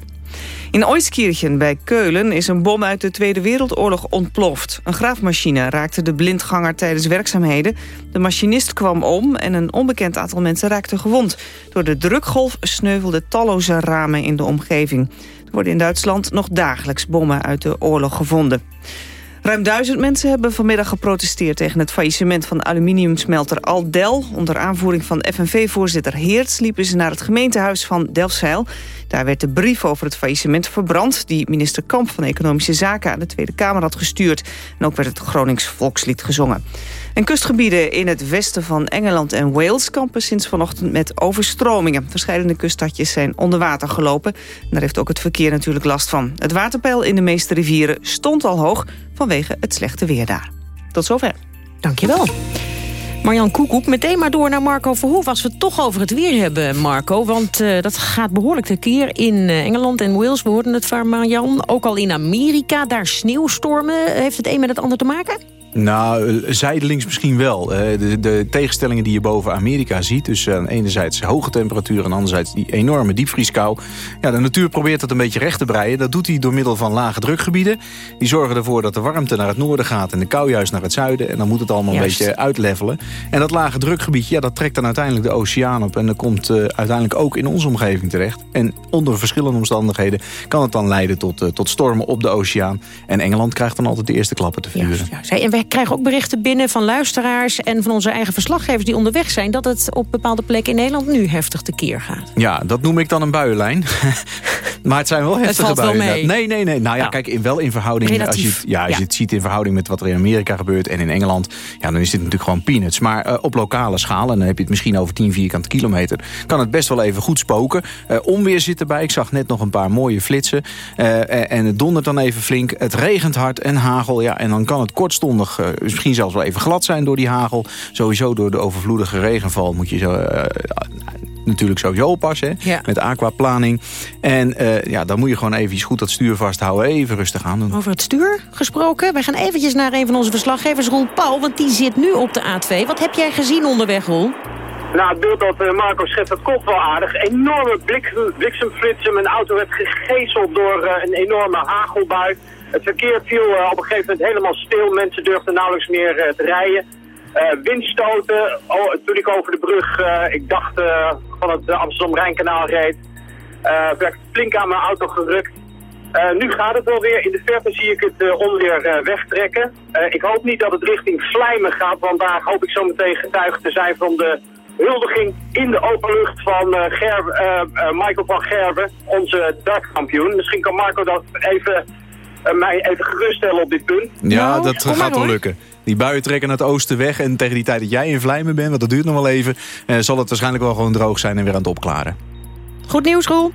S3: In Oiskirchen bij Keulen is een bom uit de Tweede Wereldoorlog ontploft. Een graafmachine raakte de blindganger tijdens werkzaamheden. De machinist kwam om en een onbekend aantal mensen raakte gewond. Door de drukgolf sneuvelden talloze ramen in de omgeving. Er worden in Duitsland nog dagelijks bommen uit de oorlog gevonden. Ruim duizend mensen hebben vanmiddag geprotesteerd... tegen het faillissement van aluminiumsmelter Aldel. Onder aanvoering van FNV-voorzitter Heerts liepen ze naar het gemeentehuis van Delfzijl. Daar werd de brief over het faillissement verbrand... die minister Kamp van Economische Zaken aan de Tweede Kamer had gestuurd. En ook werd het Gronings volkslied gezongen. En kustgebieden in het westen van Engeland en Wales... kampen sinds vanochtend met overstromingen. Verschillende kuststadjes zijn onder water gelopen. En daar heeft ook het verkeer natuurlijk last van. Het waterpeil in de meeste rivieren stond al hoog... vanwege het slechte weer daar. Tot zover.
S2: Dankjewel. Marjan Koekoek, meteen maar door naar Marco Verhoef... als we het toch over het weer hebben, Marco. Want uh, dat gaat behoorlijk tekeer in uh, Engeland en Wales. We hoorden het van Marjan. Ook al in Amerika, daar sneeuwstormen. Heeft het een met het ander te maken?
S25: Nou, zijdelings misschien wel. De, de, tegenstellingen die je boven Amerika ziet... dus aan enerzijds hoge temperaturen... en anderzijds die enorme diepvrieskou. Ja, de natuur probeert dat een beetje recht te breien. Dat doet hij door middel van lage drukgebieden. Die zorgen ervoor dat de warmte naar het noorden gaat... en de kou juist naar het zuiden. En dan moet het allemaal juist. een beetje uitlevelen. En dat lage drukgebiedje, ja, dat trekt dan uiteindelijk de oceaan op... en dat komt uh, uiteindelijk ook in onze omgeving terecht. En onder verschillende omstandigheden kan het dan leiden tot, uh, tot stormen op de oceaan. En Engeland krijgt dan altijd de eerste klappen te vuren.
S2: Wij krijgen ook berichten binnen van luisteraars... en van onze eigen verslaggevers die onderweg zijn... dat het op bepaalde plekken in Nederland nu heftig tekeer gaat.
S25: Ja, dat noem ik dan een buienlijn. Maar het zijn wel heftige
S2: valt wel
S25: buien.
S2: mee.
S25: Nee, nee, nee. Nou ja, kijk, in, wel in verhouding... Als je, het- ja, als
S2: Ja.
S25: je het ziet in verhouding met wat er in Amerika gebeurt... en in Engeland, ja, dan is dit natuurlijk gewoon peanuts. Maar eh, op lokale schaal, en dan heb je het misschien over 10 vierkante kilometer... kan het best wel even goed spoken. Eh, onweer zit erbij. Ik zag net nog een paar mooie flitsen. Eh, en het dondert dan even flink. Het regent hard en hagel. Ja, en dan kan het kortstondig eh, misschien zelfs wel even glad zijn door die hagel. Sowieso door de overvloedige regenval moet je zo... eh, natuurlijk sowieso oppassen,
S2: Ja.
S25: met aquaplaning. En eh, ja, dan moet je gewoon even goed dat stuur vasthouden. Even rustig aan doen.
S2: Over het stuur gesproken. Wij gaan eventjes naar een van onze verslaggevers, Roel Pauw. Want die zit nu op de A2. Wat heb jij gezien onderweg, Roel?
S26: Nou, het beeld dat Marco schetst, dat klopt wel aardig. Enorme blik, bliksemflitsen. Mijn auto werd gegezeld door een enorme hagelbui. Het verkeer viel eh, op een gegeven moment helemaal stil. Mensen durfden nauwelijks meer eh, te rijden. Eh, windstoten, oh, toen ik over de brug, ik dacht van het Amsterdam-Rijnkanaal reed, werd flink aan mijn auto gerukt. Nu gaat het wel weer. In de verte zie ik het eh, onweer wegtrekken. Ik hoop niet dat het richting Vlijmen gaat, want daar hoop ik zo meteen getuige te zijn van de huldiging in de openlucht van eh, Ger- eh, eh, Michael van Gerben, onze dartkampioen. Misschien kan Marco dat even, mij even geruststellen op dit punt.
S25: Ja,
S2: Nou,
S25: dat gaat wel lukken. Die buien trekken naar het oosten weg. En tegen die tijd dat jij in Vlijmen bent, want dat duurt nog wel even... eh, zal het waarschijnlijk wel gewoon droog zijn en weer aan het opklaren.
S2: Goed nieuws, Roel.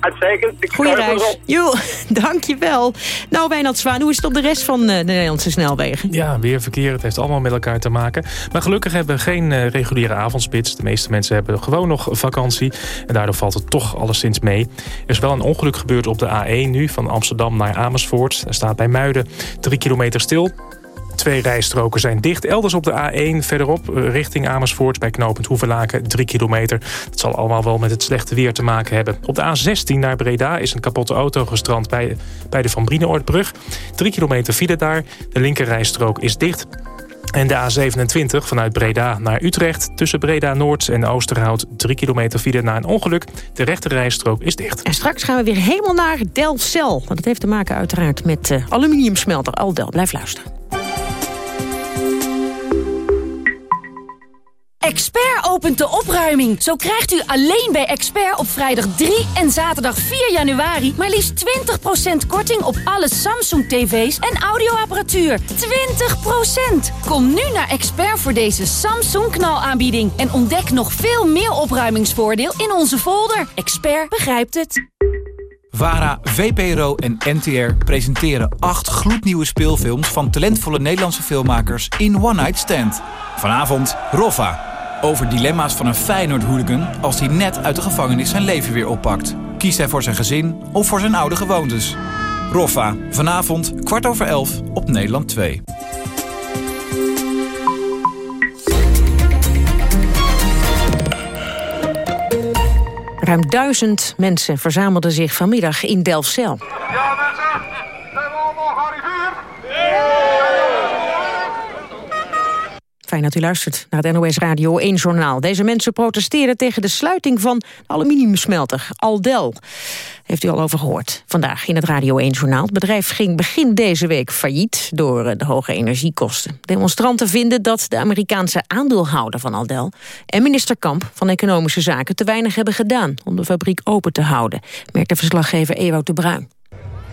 S26: Uitstekend. Ik
S2: Goeie reis. Jo, dankjewel. Nou, Wijnand Zwaan, hoe is het op de rest van eh, de Nederlandse snelwegen?
S1: Ja, weer verkeer. Het heeft allemaal met elkaar te maken. Maar gelukkig hebben we geen eh, reguliere avondspits. De meeste mensen hebben gewoon nog vakantie. En daardoor valt het toch alleszins mee. Er is wel een ongeluk gebeurd op de A1 nu. Van Amsterdam naar Amersfoort. Er staat bij Muiden drie kilometer stil. Twee rijstroken zijn dicht. Elders op de A1 verderop eh, richting Amersfoort... bij knooppunt Hoevelaken, 3 kilometer. Dat zal allemaal wel met het slechte weer te maken hebben. Op de A16 naar Breda is een kapotte auto gestrand... bij, bij de Van Brienoordbrug. 3 kilometer file daar. De linkerrijstrook is dicht. En de A27 vanuit Breda naar Utrecht... tussen Breda Noord en Oosterhout... 3 kilometer file na een ongeluk. De rechterrijstrook is dicht.
S2: En straks gaan we weer helemaal naar Delcel. Want dat heeft te maken uiteraard met eh, aluminiumsmelter Aldel. Blijf luisteren.
S27: Expert opent de opruiming. Zo krijgt u alleen bij Expert op vrijdag 3 en zaterdag 4 januari... maar liefst 20% korting op alle Samsung-tv's en audioapparatuur. 20%! Kom nu naar Expert voor deze Samsung-knalaanbieding... en ontdek nog veel meer opruimingsvoordeel in onze folder. Expert begrijpt het.
S28: VARA, VPRO en NTR presenteren acht gloednieuwe speelfilms... van talentvolle Nederlandse filmmakers in One Night Stand. Vanavond Roffa. Over dilemma's van een Feyenoord-hooligan... als hij net uit de gevangenis zijn leven weer oppakt. Kiest hij voor zijn gezin of voor zijn oude gewoontes? Roffa. Vanavond kwart over elf op Nederland 2.
S2: Ruim duizend mensen verzamelden zich vanmiddag in Delfzijl. Fijn dat u luistert naar het NOS Radio 1 Journaal. Deze mensen protesteren tegen de sluiting van de aluminiumsmelter Aldel. Heeft u al over gehoord. Vandaag in het Radio 1 Journaal. Het bedrijf ging begin deze week failliet door eh, de hoge energiekosten. Demonstranten vinden dat de Amerikaanse aandeelhouder van Aldel... en minister Kamp van Economische Zaken te weinig hebben gedaan... om de fabriek open te houden, merkt de verslaggever Ewout de Bruin.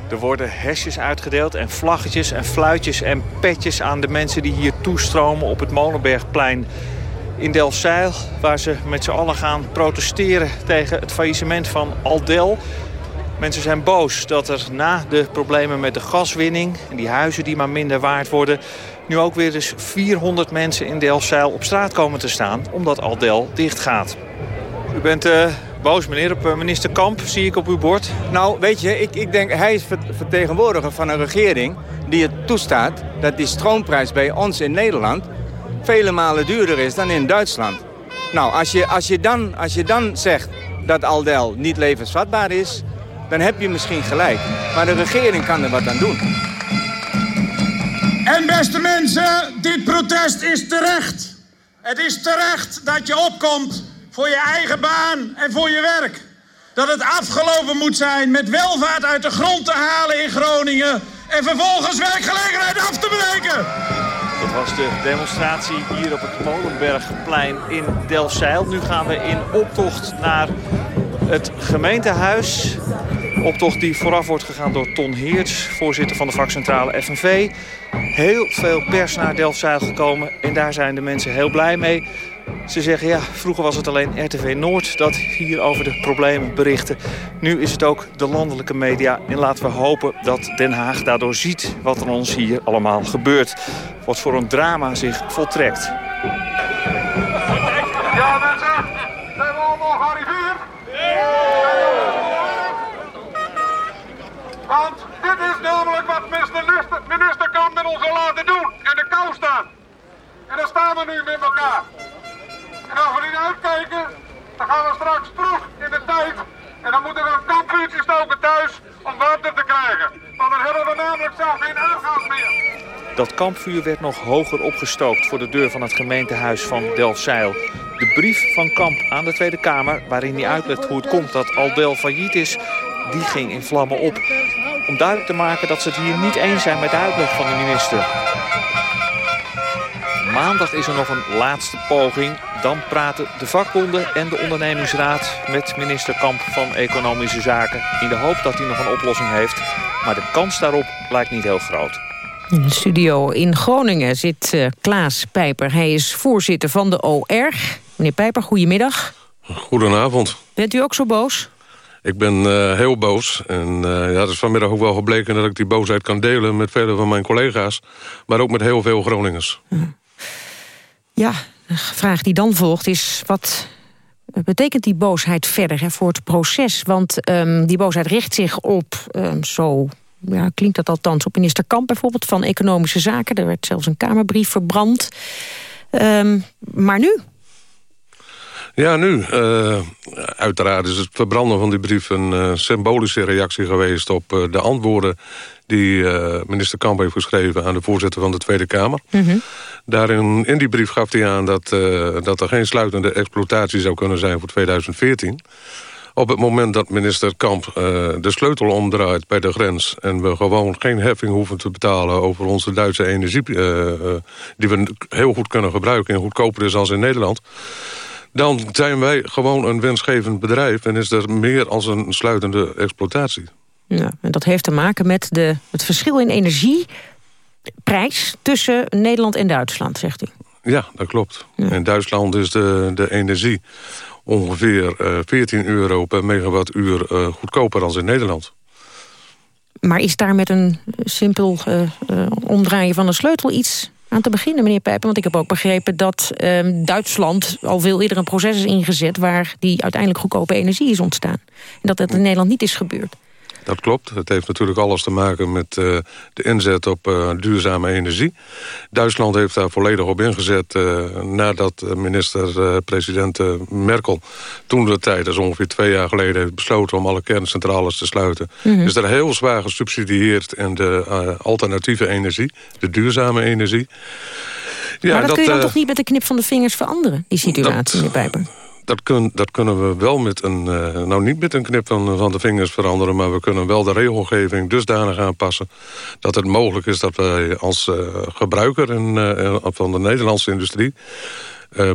S29: Er worden hesjes uitgedeeld en vlaggetjes en fluitjes en petjes aan de mensen die hier toestromen op het Molenbergplein in Delfzijl. Waar ze met z'n allen gaan protesteren tegen het faillissement van Aldel. Mensen zijn boos dat er na de problemen met de gaswinning... en die huizen die maar minder waard worden... nu ook weer eens 400 mensen in Delfzijl op straat komen te staan... omdat Aldel dichtgaat. U bent eh, boos, meneer, op eh, minister Kamp, zie ik op uw bord.
S30: Nou, weet je, ik, ik denk, hij is ver- vertegenwoordiger van een regering die het toestaat dat die stroomprijs bij ons in Nederland vele malen duurder is dan in Duitsland. Nou, als je, als je, dan, als je dan zegt dat Aldel niet levensvatbaar is, dan heb je misschien gelijk. Maar de regering kan er wat aan doen.
S31: En beste mensen, dit protest is terecht. Het is terecht dat je opkomt voor je eigen baan en voor je werk. Dat het afgelopen moet zijn met welvaart uit de grond te halen in Groningen... en vervolgens werkgelegenheid af te breken.
S29: Dat was de demonstratie hier op het Molenbergplein in Delfzijl. Nu gaan we in optocht naar het gemeentehuis Optocht die vooraf wordt gegaan door Ton Heerts, voorzitter van de vakcentrale FNV. Heel veel pers naar Delfzijl gekomen en daar zijn de mensen heel blij mee. Ze zeggen, ja, vroeger was het alleen RTV Noord dat hier over de problemen berichtte. Nu is het ook de landelijke media. En laten we hopen dat Den Haag daardoor ziet wat er ons hier allemaal gebeurt. Wat voor een drama zich voltrekt.
S31: Ja, mensen, zijn we allemaal gearriveerd? Want dit is namelijk wat minister, minister kan met ons wil laten doen. In de kou staan. En dan staan we nu met elkaar. En als we niet uitkijken, dan gaan we straks terug in de tijd. En dan moeten we een kampvuurtje stoken thuis om water te krijgen. Want dan hebben we namelijk zelf geen aardgas meer.
S29: Dat kampvuur werd nog hoger opgestookt voor de deur van het gemeentehuis van Delfzijl. De brief van Kamp aan de Tweede Kamer, waarin hij uitlegt hoe het komt dat Aldel failliet is, die ging in vlammen op. Om duidelijk te maken dat ze het hier niet eens zijn met de uitleg van de minister. Maandag is er nog een laatste poging. Dan praten de vakbonden en de ondernemingsraad met minister Kamp van Economische Zaken... in de hoop dat hij nog een oplossing heeft. Maar de kans daarop lijkt niet heel groot.
S2: In de studio in Groningen zit uh, Klaas Pijper. Hij is voorzitter van de OR. Meneer Pijper, goedemiddag.
S32: Goedenavond.
S2: Bent u ook zo boos?
S32: Ik ben uh, heel boos. En uh, ja, het is vanmiddag ook wel gebleken dat ik die boosheid kan delen... met vele van mijn collega's, maar ook met heel veel Groningers.
S2: Ja, de vraag die dan volgt is... wat betekent die boosheid verder hè, voor het proces? Want um, die boosheid richt zich op, um, zo ja, klinkt dat althans, op minister Kamp bijvoorbeeld... van Economische Zaken. Er werd zelfs een Kamerbrief verbrand. Um, maar nu?
S32: Ja, nu. Uh, uiteraard is het verbranden van die brief een uh, symbolische reactie geweest... op uh, de antwoorden die minister Kamp heeft geschreven... aan de voorzitter van de Tweede Kamer. Mm -hmm. Daarin, in die brief gaf hij aan dat, dat er geen sluitende exploitatie zou kunnen zijn voor 2014... Op het moment dat minister Kamp uh, de sleutel omdraait bij de grens... en we gewoon geen heffing hoeven te betalen over onze Duitse energie... Uh, die we heel goed kunnen gebruiken en goedkoper is als in Nederland... dan zijn wij gewoon een winstgevend bedrijf... en is er meer als een sluitende exploitatie.
S2: Ja, en dat heeft te maken met de, het verschil in energieprijs... tussen Nederland en Duitsland, zegt u.
S32: Ja, dat klopt. Ja. In Duitsland is de, de energie ongeveer uh, 14 euro per megawattuur uh, goedkoper dan in Nederland.
S2: Maar is daar met een simpel uh, omdraaien van een sleutel iets aan te beginnen, meneer Pijpen? Want ik heb ook begrepen dat ehm, Duitsland al veel eerder een proces is ingezet... waar die uiteindelijk goedkope energie is ontstaan. En dat dat in Nederland niet is gebeurd.
S32: Dat klopt. Het heeft natuurlijk alles te maken met uh, de inzet op uh, duurzame energie. Duitsland heeft daar volledig op ingezet uh, nadat minister-president Merkel... toen de tijd, dat is ongeveer twee jaar geleden... heeft besloten om alle kerncentrales te sluiten. Mm -hmm. Is er heel zwaar gesubsidieerd in de alternatieve energie, de duurzame energie.
S2: Ja, maar dat, dat kun je dan toch niet met de knip van de vingers veranderen, die situatie, meneer Pijper?
S32: Dat, kun, dat kunnen we wel met een, uh, nou niet met een knip van, van de vingers veranderen... maar we kunnen wel de regelgeving dusdanig aanpassen... dat het mogelijk is dat wij als uh, gebruiker in, uh, van de Nederlandse industrie...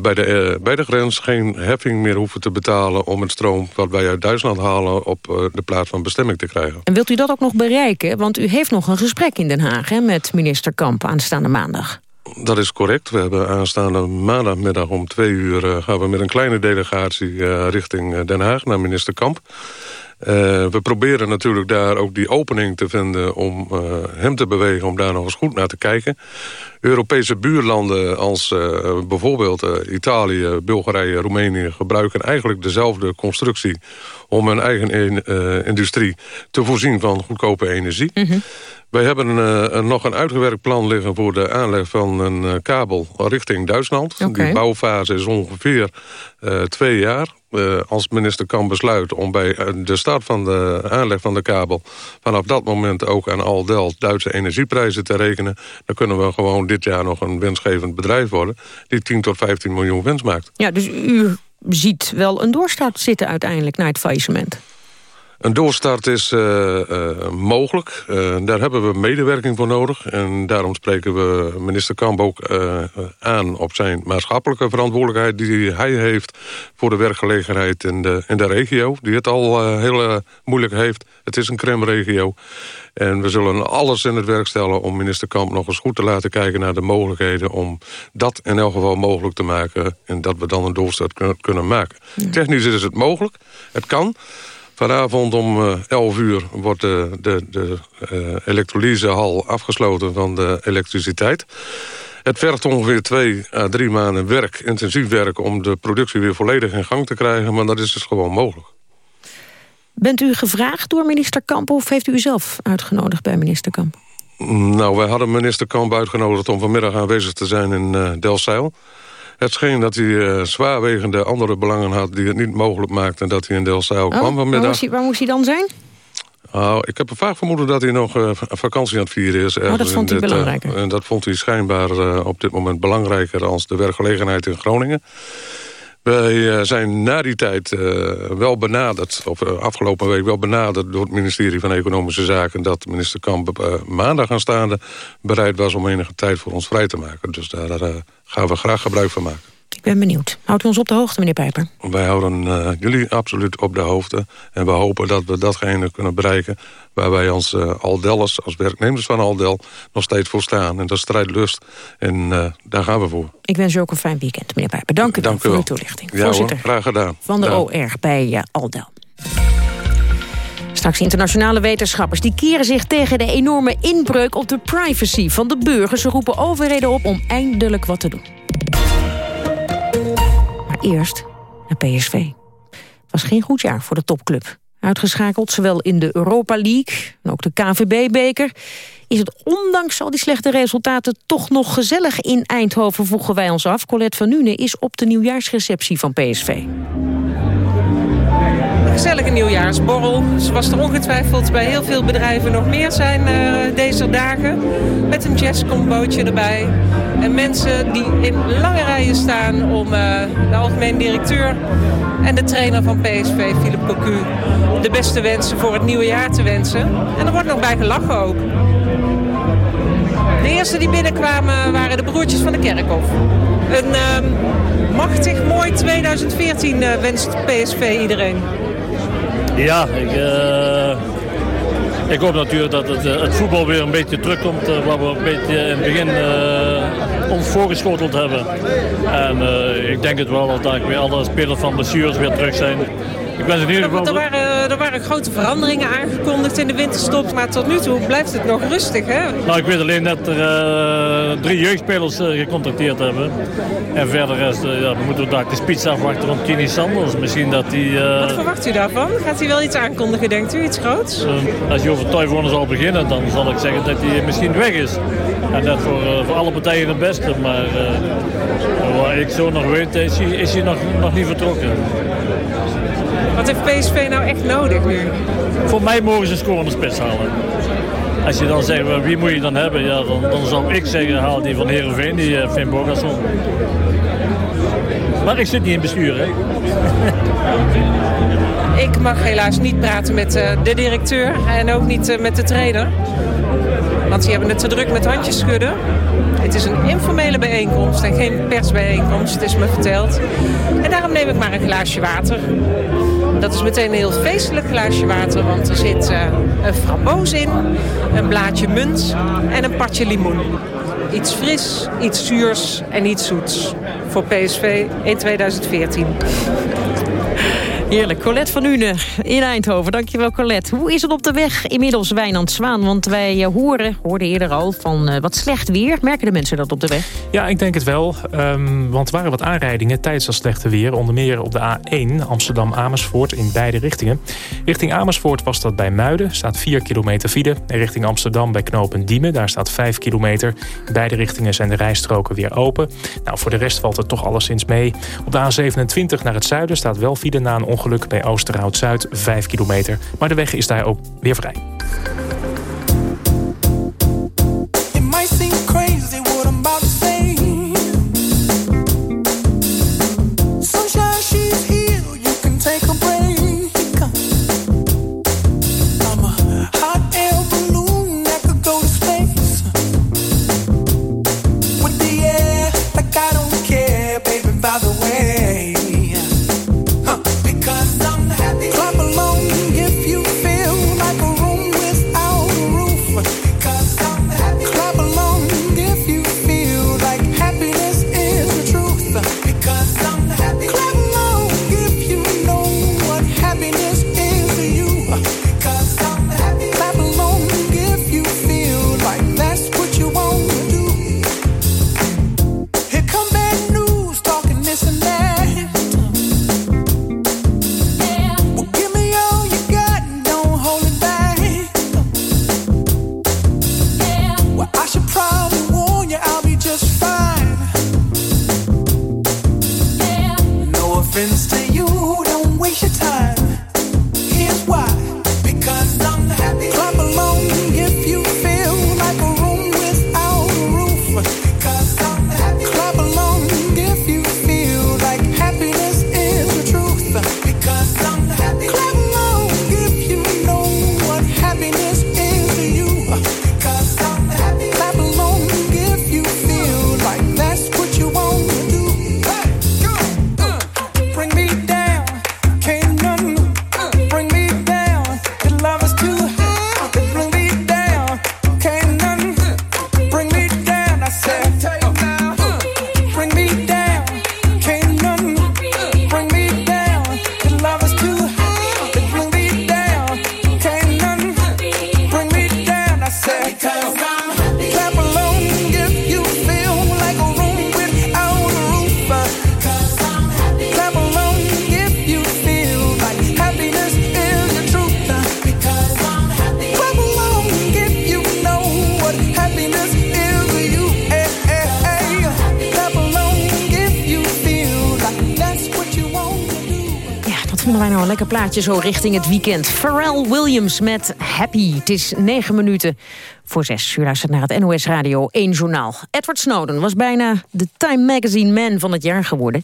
S32: bij, de, bij de grens geen heffing meer hoeven te betalen... om het stroom wat wij uit Duitsland halen op de plaats van bestemming te krijgen.
S2: En wilt u dat ook nog bereiken? Want u heeft nog een gesprek in Den Haag hè, met minister Kamp aanstaande maandag.
S32: Dat is correct. We hebben aanstaande maandagmiddag om twee uur... Uh, gaan we met een kleine delegatie uh, richting Den Haag naar minister Kamp. Uh, we proberen natuurlijk daar ook die opening te vinden om hem te bewegen... om daar nog eens goed naar te kijken. Europese buurlanden als bijvoorbeeld Italië, Bulgarije, Roemenië... gebruiken eigenlijk dezelfde constructie om hun eigen in, industrie te voorzien van goedkope energie. Mm -hmm. Wij hebben uh, nog een uitgewerkt plan liggen voor de aanleg van een kabel richting Duitsland. Okay. Die bouwfase is ongeveer twee jaar. Als minister kan besluiten om bij de start van de aanleg van de kabel... vanaf dat moment ook aan Aldel Duitse energieprijzen te rekenen... dan kunnen we gewoon dit jaar nog een winstgevend bedrijf worden... die 10 tot 15 miljoen winst maakt.
S2: Ja, dus u ziet wel een doorstart zitten uiteindelijk naar het faillissement.
S32: Een doorstart is uh, uh, mogelijk. Uh, daar hebben we medewerking voor nodig. En daarom spreken we minister Kamp ook aan op zijn maatschappelijke verantwoordelijkheid... die hij heeft voor de werkgelegenheid in de, in de regio. Die het al heel moeilijk heeft. Het is een crème-regio. En we zullen alles in het werk stellen om minister Kamp nog eens goed te laten kijken... naar de mogelijkheden om dat in elk geval mogelijk te maken... en dat we dan een doorstart kunnen, kunnen maken. Technisch is het mogelijk. Het kan. Vanavond om uh, 11 uur wordt de, de, de uh, elektrolysehal afgesloten van de elektriciteit. Het vergt ongeveer twee à drie maanden werk, intensief werk... om de productie weer volledig in gang te krijgen, maar dat is dus gewoon mogelijk.
S2: Bent u gevraagd door minister Kamp of heeft u zelf uitgenodigd bij minister Kamp?
S32: Nou, wij hadden minister Kamp uitgenodigd om vanmiddag aanwezig te zijn in uh, Delfzijl. Het scheen dat hij uh, zwaarwegende andere belangen had... die het niet mogelijk maakten dat hij in Delfzijl oh, kwam vanmiddag.
S2: Waar moest, hij, waar moest hij dan zijn?
S32: Oh, ik heb een vaak vermoeden dat hij nog uh, vakantie aan het vieren is.
S2: Oh, dat vond hij
S32: dit,
S2: belangrijker.
S32: en dat vond hij schijnbaar uh, op dit moment belangrijker... als de werkgelegenheid in Groningen. Wij zijn na die tijd wel benaderd, of afgelopen week wel benaderd... door het ministerie van Economische Zaken... dat minister Kamp maandag aanstaande bereid was om enige tijd voor ons vrij te maken. Dus daar gaan we graag gebruik van maken.
S2: Ik ben benieuwd. Houdt u ons op de hoogte, meneer Pijper?
S32: Wij houden uh, jullie absoluut op de hoogte. En we hopen dat we datgene kunnen bereiken... waar wij als uh, Aldellers, als werknemers van Aldel... nog steeds voor staan. En dat is strijdlust. En uh, daar gaan we voor.
S2: Ik wens u ook een fijn weekend, meneer Pijper. Dank u wel voor uw toelichting.
S32: Ja, Voorzitter hoor, graag gedaan.
S2: van de OR bij Aldel. Straks internationale wetenschappers die keren zich tegen de enorme inbreuk op de privacy van de burgers. Ze roepen overheden op om eindelijk wat te doen. Eerst naar PSV. Het was geen goed jaar voor de topclub. Uitgeschakeld, zowel in de Europa League en ook de KVB-beker... is het ondanks al die slechte resultaten toch nog gezellig in Eindhoven... vroegen wij ons af. Colette van Nune is op de nieuwjaarsreceptie van PSV
S33: gezellige nieuwjaarsborrel. Zoals er ongetwijfeld bij heel veel bedrijven nog meer zijn uh, deze dagen. Met een jazzcombootje erbij. En mensen die in lange rijen staan om uh, de algemeen directeur en de trainer van PSV, Philip Cocu, de beste wensen voor het nieuwe jaar te wensen. En er wordt nog bij gelachen ook. De eerste die binnenkwamen waren de broertjes van de Kerkhof. Een uh, machtig mooi 2014 uh, wenst PSV iedereen.
S34: Ja, ik, uh, ik hoop natuurlijk dat het, uh, het, voetbal weer een beetje terugkomt. Uh, waar we een beetje in het begin ons voorgeschoteld hebben. En ik denk het wel dat daar weer alle spelers van blessures weer terug zijn. Ik ben geval...
S33: Er waren, er waren grote veranderingen aangekondigd in de winterstop. Maar tot nu toe blijft het nog rustig, hè?
S34: Nou, ik weet alleen dat er uh, drie jeugdspelers uh, gecontacteerd hebben. En verder is, uh, ja, we moeten daar de spits afwachten rond Kini Sanders. Misschien dat hij...
S33: Wat verwacht u daarvan? Gaat hij wel iets aankondigen, denkt u? Iets groots?
S34: als je over Toivonen zal beginnen, dan zal ik zeggen dat hij misschien weg is. En dat voor, voor alle partijen het beste. Maar waar ik zo nog weet, is hij, is hij nog, nog niet vertrokken.
S33: Wat heeft PSV nou echt nodig nu?
S34: Voor mij mogen ze scorende spits halen. Als je dan zegt, wie moet je dan hebben? Ja, dan, dan zou ik zeggen, haal die van Heerenveen, die uh, Finn Bogason. Maar ik zit niet in bestuur, hè?
S33: ik mag helaas niet praten met uh, de directeur en ook niet uh, met de trainer. Want die hebben het te druk met handjes schudden. Het is een informele bijeenkomst en geen persbijeenkomst, het is me verteld. En daarom neem ik maar een glaasje water. Dat is meteen een heel feestelijk glaasje water, want er zit uh, een framboos in, een blaadje munt en een partje limoen. Iets fris, iets zuurs en iets zoets. Voor PSV in 2014.
S2: Heerlijk. Colette van Une in Eindhoven. Dankjewel Colette. Hoe is het op de weg inmiddels Wijnand Zwaan? Want wij horen, hoorden eerder al, van uh, wat slecht weer. Merken de mensen dat op de weg?
S1: Ja, ik denk het wel. Um, want er waren wat aanrijdingen tijdens dat slechte weer. Onder meer op de A1 Amsterdam-Amersfoort in beide richtingen. Richting Amersfoort was dat bij Muiden. Staat 4 kilometer file. En richting Amsterdam bij knopen Diemen. Daar staat 5 kilometer. In beide richtingen zijn de rijstroken weer open. Nou, voor de rest valt het toch alleszins mee. Op de A27 naar het zuiden staat wel file na een ongeluk ongeluk bij Oosterhout-Zuid, 5 kilometer. Maar de weg is daar ook weer vrij.
S2: Lekker plaatje zo richting het weekend. Pharrell Williams met Happy. Het is negen minuten voor zes. U luistert naar het NOS Radio 1 Journaal. Edward Snowden was bijna de Time Magazine Man van het jaar geworden.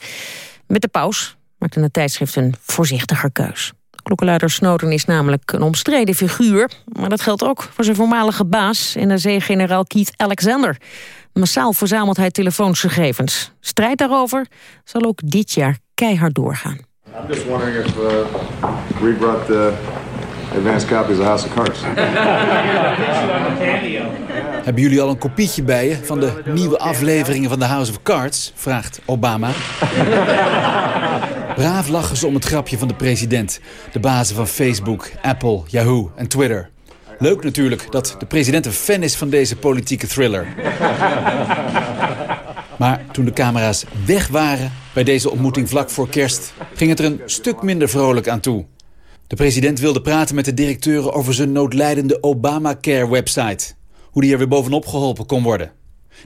S2: Met de paus maakte het tijdschrift een voorzichtiger keus. Klokkenluider Snowden is namelijk een omstreden figuur. Maar dat geldt ook voor zijn voormalige baas... NRC-generaal Keith Alexander. Massaal verzamelt hij telefoonsgegevens. Strijd daarover zal ook dit jaar keihard doorgaan.
S35: I'm just wondering if uh, we brought the advanced copies of House of Cards.
S36: Hebben jullie al een kopietje bij je van de nieuwe afleveringen van The House of Cards? Vraagt Obama. Braaf lachen ze om het grapje van de president. De bazen van Facebook, Apple, Yahoo en Twitter. Leuk natuurlijk dat de president een fan is van deze politieke thriller. Maar toen de camera's weg waren bij deze ontmoeting vlak voor kerst... ging het er een stuk minder vrolijk aan toe. De president wilde praten met de directeuren over zijn noodlijdende Obamacare-website. Hoe die er weer bovenop geholpen kon worden.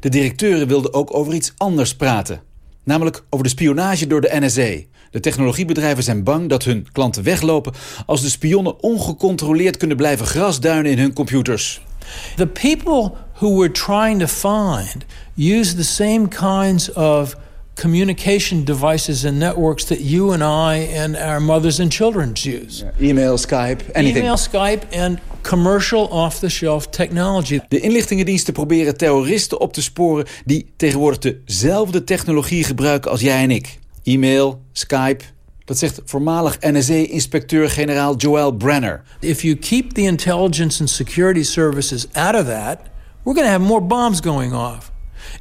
S36: De directeuren wilden ook over iets anders praten. Namelijk over de spionage door de NSA. De technologiebedrijven zijn bang dat hun klanten weglopen... als de spionnen ongecontroleerd kunnen blijven grasduinen in hun computers.
S33: The people who we're trying to find use the same kinds of communication devices and networks that you and I and our mothers and children use.
S36: E-mail, Skype, anything.
S33: Email, Skype and commercial off-the-shelf technology.
S36: De inlichtingendiensten proberen terroristen op te sporen... die tegenwoordig dezelfde technologie gebruiken als jij en ik. E-mail, Skype, dat zegt voormalig NSA-inspecteur-generaal Joel Brenner.
S33: If you keep the intelligence and security services out of that, we're going to have more bombs going off.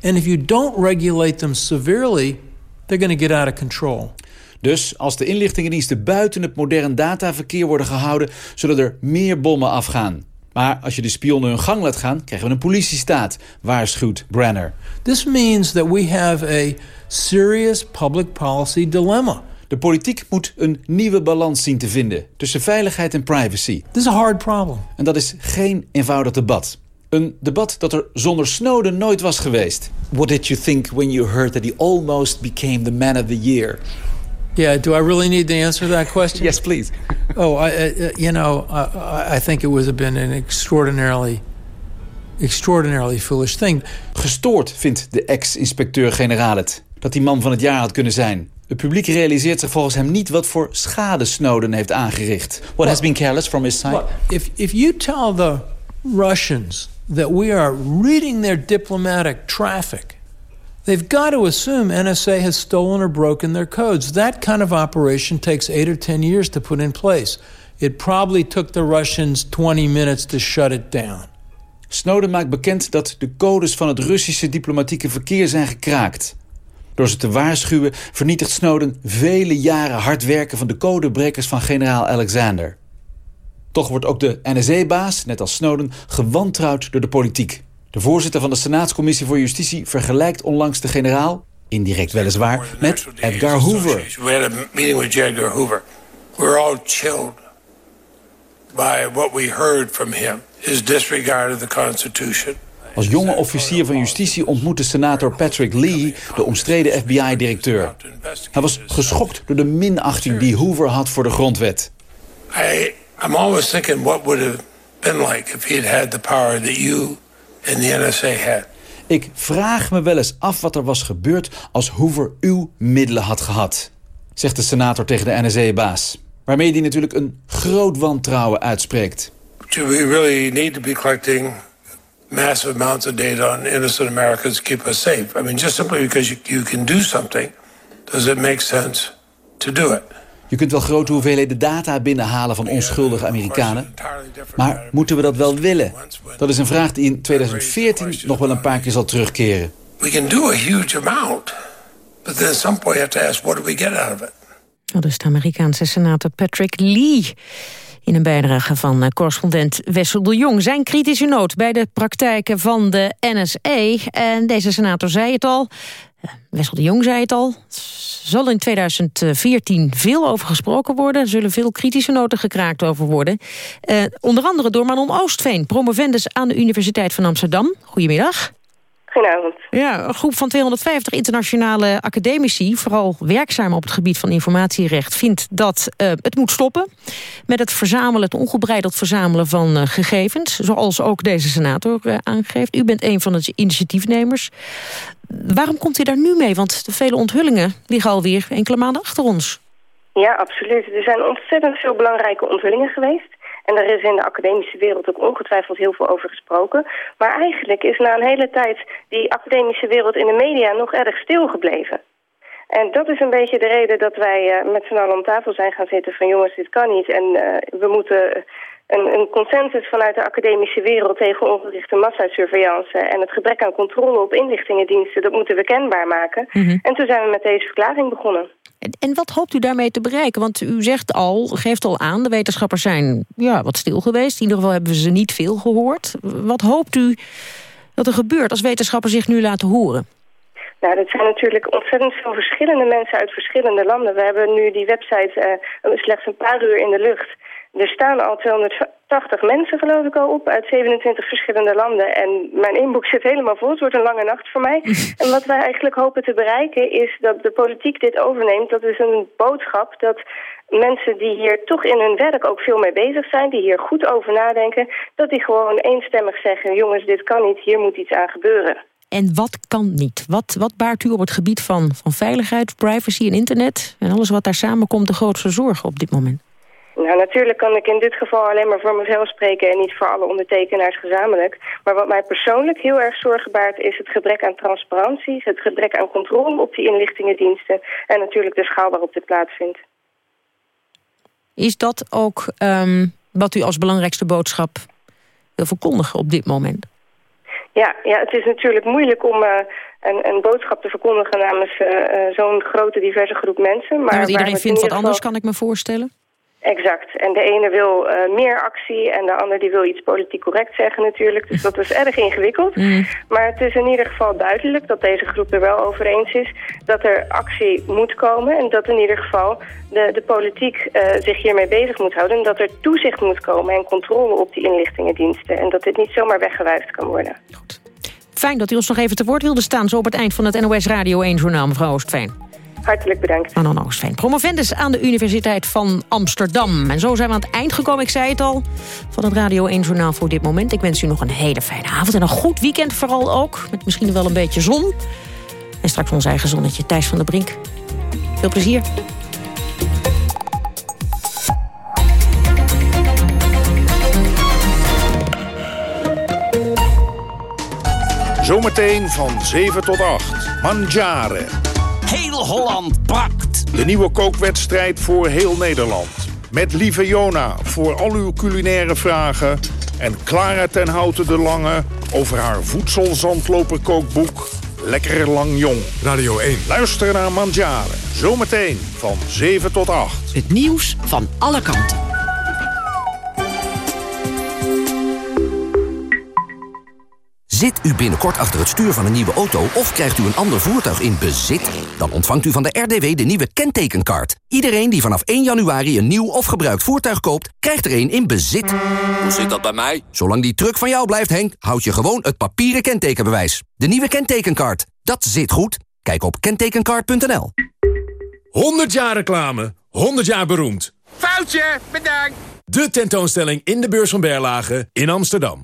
S33: And if you don't regulate them severely, they're going to get out of control.
S36: Dus als de inlichtingendiensten buiten het modern dataverkeer worden gehouden, zullen er meer bommen afgaan. Maar als je de spionnen hun gang laat gaan, krijgen we een politiestaat, waarschuwt Brenner.
S33: This means that we have a serious public policy dilemma.
S36: De politiek moet een nieuwe balans zien te vinden tussen veiligheid en privacy.
S33: This is a hard problem.
S36: En dat is geen eenvoudig debat. Een debat dat er zonder Snowden nooit was geweest. What did you think when you heard that he almost became the man of the year?
S33: Yeah, do I really need to answer that question?
S36: yes, please.
S33: oh, I, uh, you know, I, I think it would have been an extraordinarily, extraordinarily foolish thing.
S36: Gestoord vindt de ex-inspecteur-generaal het dat die man van het jaar had kunnen zijn. Het publiek realiseert zich volgens hem niet wat voor schade Snowden heeft aangericht. What has been careless from his side?
S33: If, if you tell the Russians that we are reading their diplomatic traffic, they've got to assume NSA has stolen or broken their codes. That kind of operation takes eight or ten years to put in place. It probably took the Russians 20 minutes to shut it down.
S36: Snowden maakt bekend dat de codes van het Russische diplomatieke verkeer zijn gekraakt. Door ze te waarschuwen vernietigt Snowden vele jaren hard werken van de codebrekers van generaal Alexander. Toch wordt ook de NSA-baas, net als Snowden, gewantrouwd door de politiek. De voorzitter van de Senaatscommissie voor Justitie vergelijkt onlangs de generaal, indirect weliswaar, met Edgar Hoover.
S37: We had meeting Edgar Hoover. We're all chilled by what we heard from him. His disregard of the Constitution.
S36: Als jonge officier van justitie ontmoette senator Patrick Lee de omstreden FBI-directeur. Hij was geschokt door de minachting die Hoover had voor de grondwet.
S37: I, I'm always thinking what would have been like if he had had the power that you and the NSA had.
S36: Ik vraag me wel eens af wat er was gebeurd als Hoover uw middelen had gehad, zegt de senator tegen de NSA-baas. Waarmee hij natuurlijk een groot wantrouwen uitspreekt.
S37: Do we really need to be collecting massive amounts of data on innocent Americans keep us safe? I mean, just simply because you, you can do something, does it make sense to do it?
S36: Je kunt wel grote hoeveelheden data binnenhalen van onschuldige Amerikanen. Maar moeten we dat wel willen? Dat is een vraag die in 2014 nog wel een paar keer zal terugkeren.
S37: We can do a huge amount, but then at some point you have to ask, what do we get out of it?
S2: Dat is de Amerikaanse senator Patrick Lee. In een bijdrage van eh, correspondent Wessel de Jong. Zijn kritische noot bij de praktijken van de NSE. En deze senator zei het al. eh, Wessel de Jong zei het al. Zal in 2014 veel over gesproken worden. Zullen veel kritische noten gekraakt over worden. Eh, onder andere door Manon Oostveen, promovendus aan de Universiteit van Amsterdam. Goedemiddag.
S38: Goedenavond.
S2: Ja, een groep van 250 internationale academici... vooral werkzaam op het gebied van informatierecht... vindt dat uh, het moet stoppen met het verzamelen... het ongebreideld verzamelen van uh, gegevens. Zoals ook deze senator uh, aangeeft. U bent een van de initiatiefnemers. Waarom komt u daar nu mee? Want de vele onthullingen liggen alweer enkele maanden achter ons.
S38: Ja, absoluut. Er zijn ontzettend veel belangrijke onthullingen geweest. En daar is in de academische wereld ook ongetwijfeld heel veel over gesproken. Maar eigenlijk is na een hele tijd die academische wereld in de media nog erg stil gebleven. En dat is een beetje de reden dat wij uh, met z'n allen om tafel zijn gaan zitten van jongens, dit kan niet. En uh, we moeten een, een, consensus vanuit de academische wereld tegen ongerichte massasurveillance en het gebrek aan controle op inlichtingendiensten, dat moeten we kenbaar maken. Mm -hmm. En toen zijn we met deze verklaring begonnen.
S2: En, wat hoopt u daarmee te bereiken? Want u zegt al, geeft al aan, de wetenschappers zijn ja, wat stil geweest. In ieder geval hebben we ze niet veel gehoord. Wat hoopt u dat er gebeurt als wetenschappers zich nu laten horen?
S38: Nou, dat zijn natuurlijk ontzettend veel verschillende mensen uit verschillende landen. We hebben nu die website uh, slechts een paar uur in de lucht. Er staan al 280 mensen, geloof ik al, op uit 27 verschillende landen. En mijn inboek zit helemaal vol. Het wordt een lange nacht voor mij. en wat wij eigenlijk hopen te bereiken is dat de politiek dit overneemt. Dat is een boodschap dat mensen die hier toch in hun werk ook veel mee bezig zijn... die hier goed over nadenken, dat die gewoon eenstemmig zeggen... jongens, dit kan niet, hier moet iets aan gebeuren.
S2: En wat kan niet? Wat, wat baart u op het gebied van, van veiligheid, privacy en internet... en alles wat daar samenkomt de grootste zorgen op dit moment?
S38: Nou, natuurlijk kan ik in dit geval alleen maar voor mezelf spreken... en niet voor alle ondertekenaars gezamenlijk. Maar wat mij persoonlijk heel erg zorgen baart... is het gebrek aan transparantie, het gebrek aan controle op die inlichtingendiensten... en natuurlijk de schaal waarop dit plaatsvindt.
S2: Is dat ook um, wat u als belangrijkste boodschap wil verkondigen op dit moment?
S38: Ja, ja het is natuurlijk moeilijk om... Uh, een, een, boodschap te verkondigen namens uh, uh, zo'n grote diverse groep mensen. Maar
S2: ja, want iedereen vindt wat anders, kan ik me voorstellen.
S38: Exact. En de ene wil uh, meer actie en de ander die wil iets politiek correct zeggen natuurlijk. Dus dat is erg ingewikkeld. Mm. Maar het is in ieder geval duidelijk dat deze groep er wel over eens is... dat er actie moet komen en dat in ieder geval de, de politiek uh, zich hiermee bezig moet houden... en dat er toezicht moet komen en controle op die inlichtingendiensten... en dat dit niet zomaar weggewuifd kan worden.
S2: Goed. Fijn dat u ons nog even te woord wilde staan... zo op het eind van het NOS Radio 1-journaal, mevrouw Oostveen.
S38: Hartelijk bedankt.
S2: Manon Oostveen, promovendus aan de Universiteit van Amsterdam. En zo zijn we aan het eind gekomen, ik zei het al, van het Radio 1 Journaal voor dit moment. Ik wens u nog een hele fijne avond en een goed weekend vooral ook. Met misschien wel een beetje zon. En straks ons eigen zonnetje, Thijs van der Brink. Veel plezier.
S39: Zometeen van 7 tot 8. Mangiare.
S40: Heel Holland bakt.
S39: De nieuwe kookwedstrijd voor heel Nederland. Met Lieve Jona voor al uw culinaire vragen. En Clara ten Houten de Lange over haar voedselzandloperkookboek Lekker Lang Jong.
S9: Radio 1.
S39: Luister naar Mandjaren. Zometeen van 7 tot 8.
S40: Het nieuws van alle kanten.
S41: Zit u binnenkort achter het stuur van een nieuwe auto of krijgt u een ander voertuig in bezit? Dan ontvangt u van de RDW de nieuwe kentekenkaart. Iedereen die vanaf 1 januari een nieuw of gebruikt voertuig koopt, krijgt er een in bezit.
S42: Hoe zit dat bij mij?
S41: Zolang die truck van jou blijft, Henk, houd je gewoon het papieren kentekenbewijs. De nieuwe kentekenkaart. Dat zit goed. Kijk op kentekenkaart.nl.
S9: 100 jaar reclame, 100 jaar beroemd.
S42: Foutje, bedankt.
S9: De tentoonstelling in de beurs van Berlage in Amsterdam.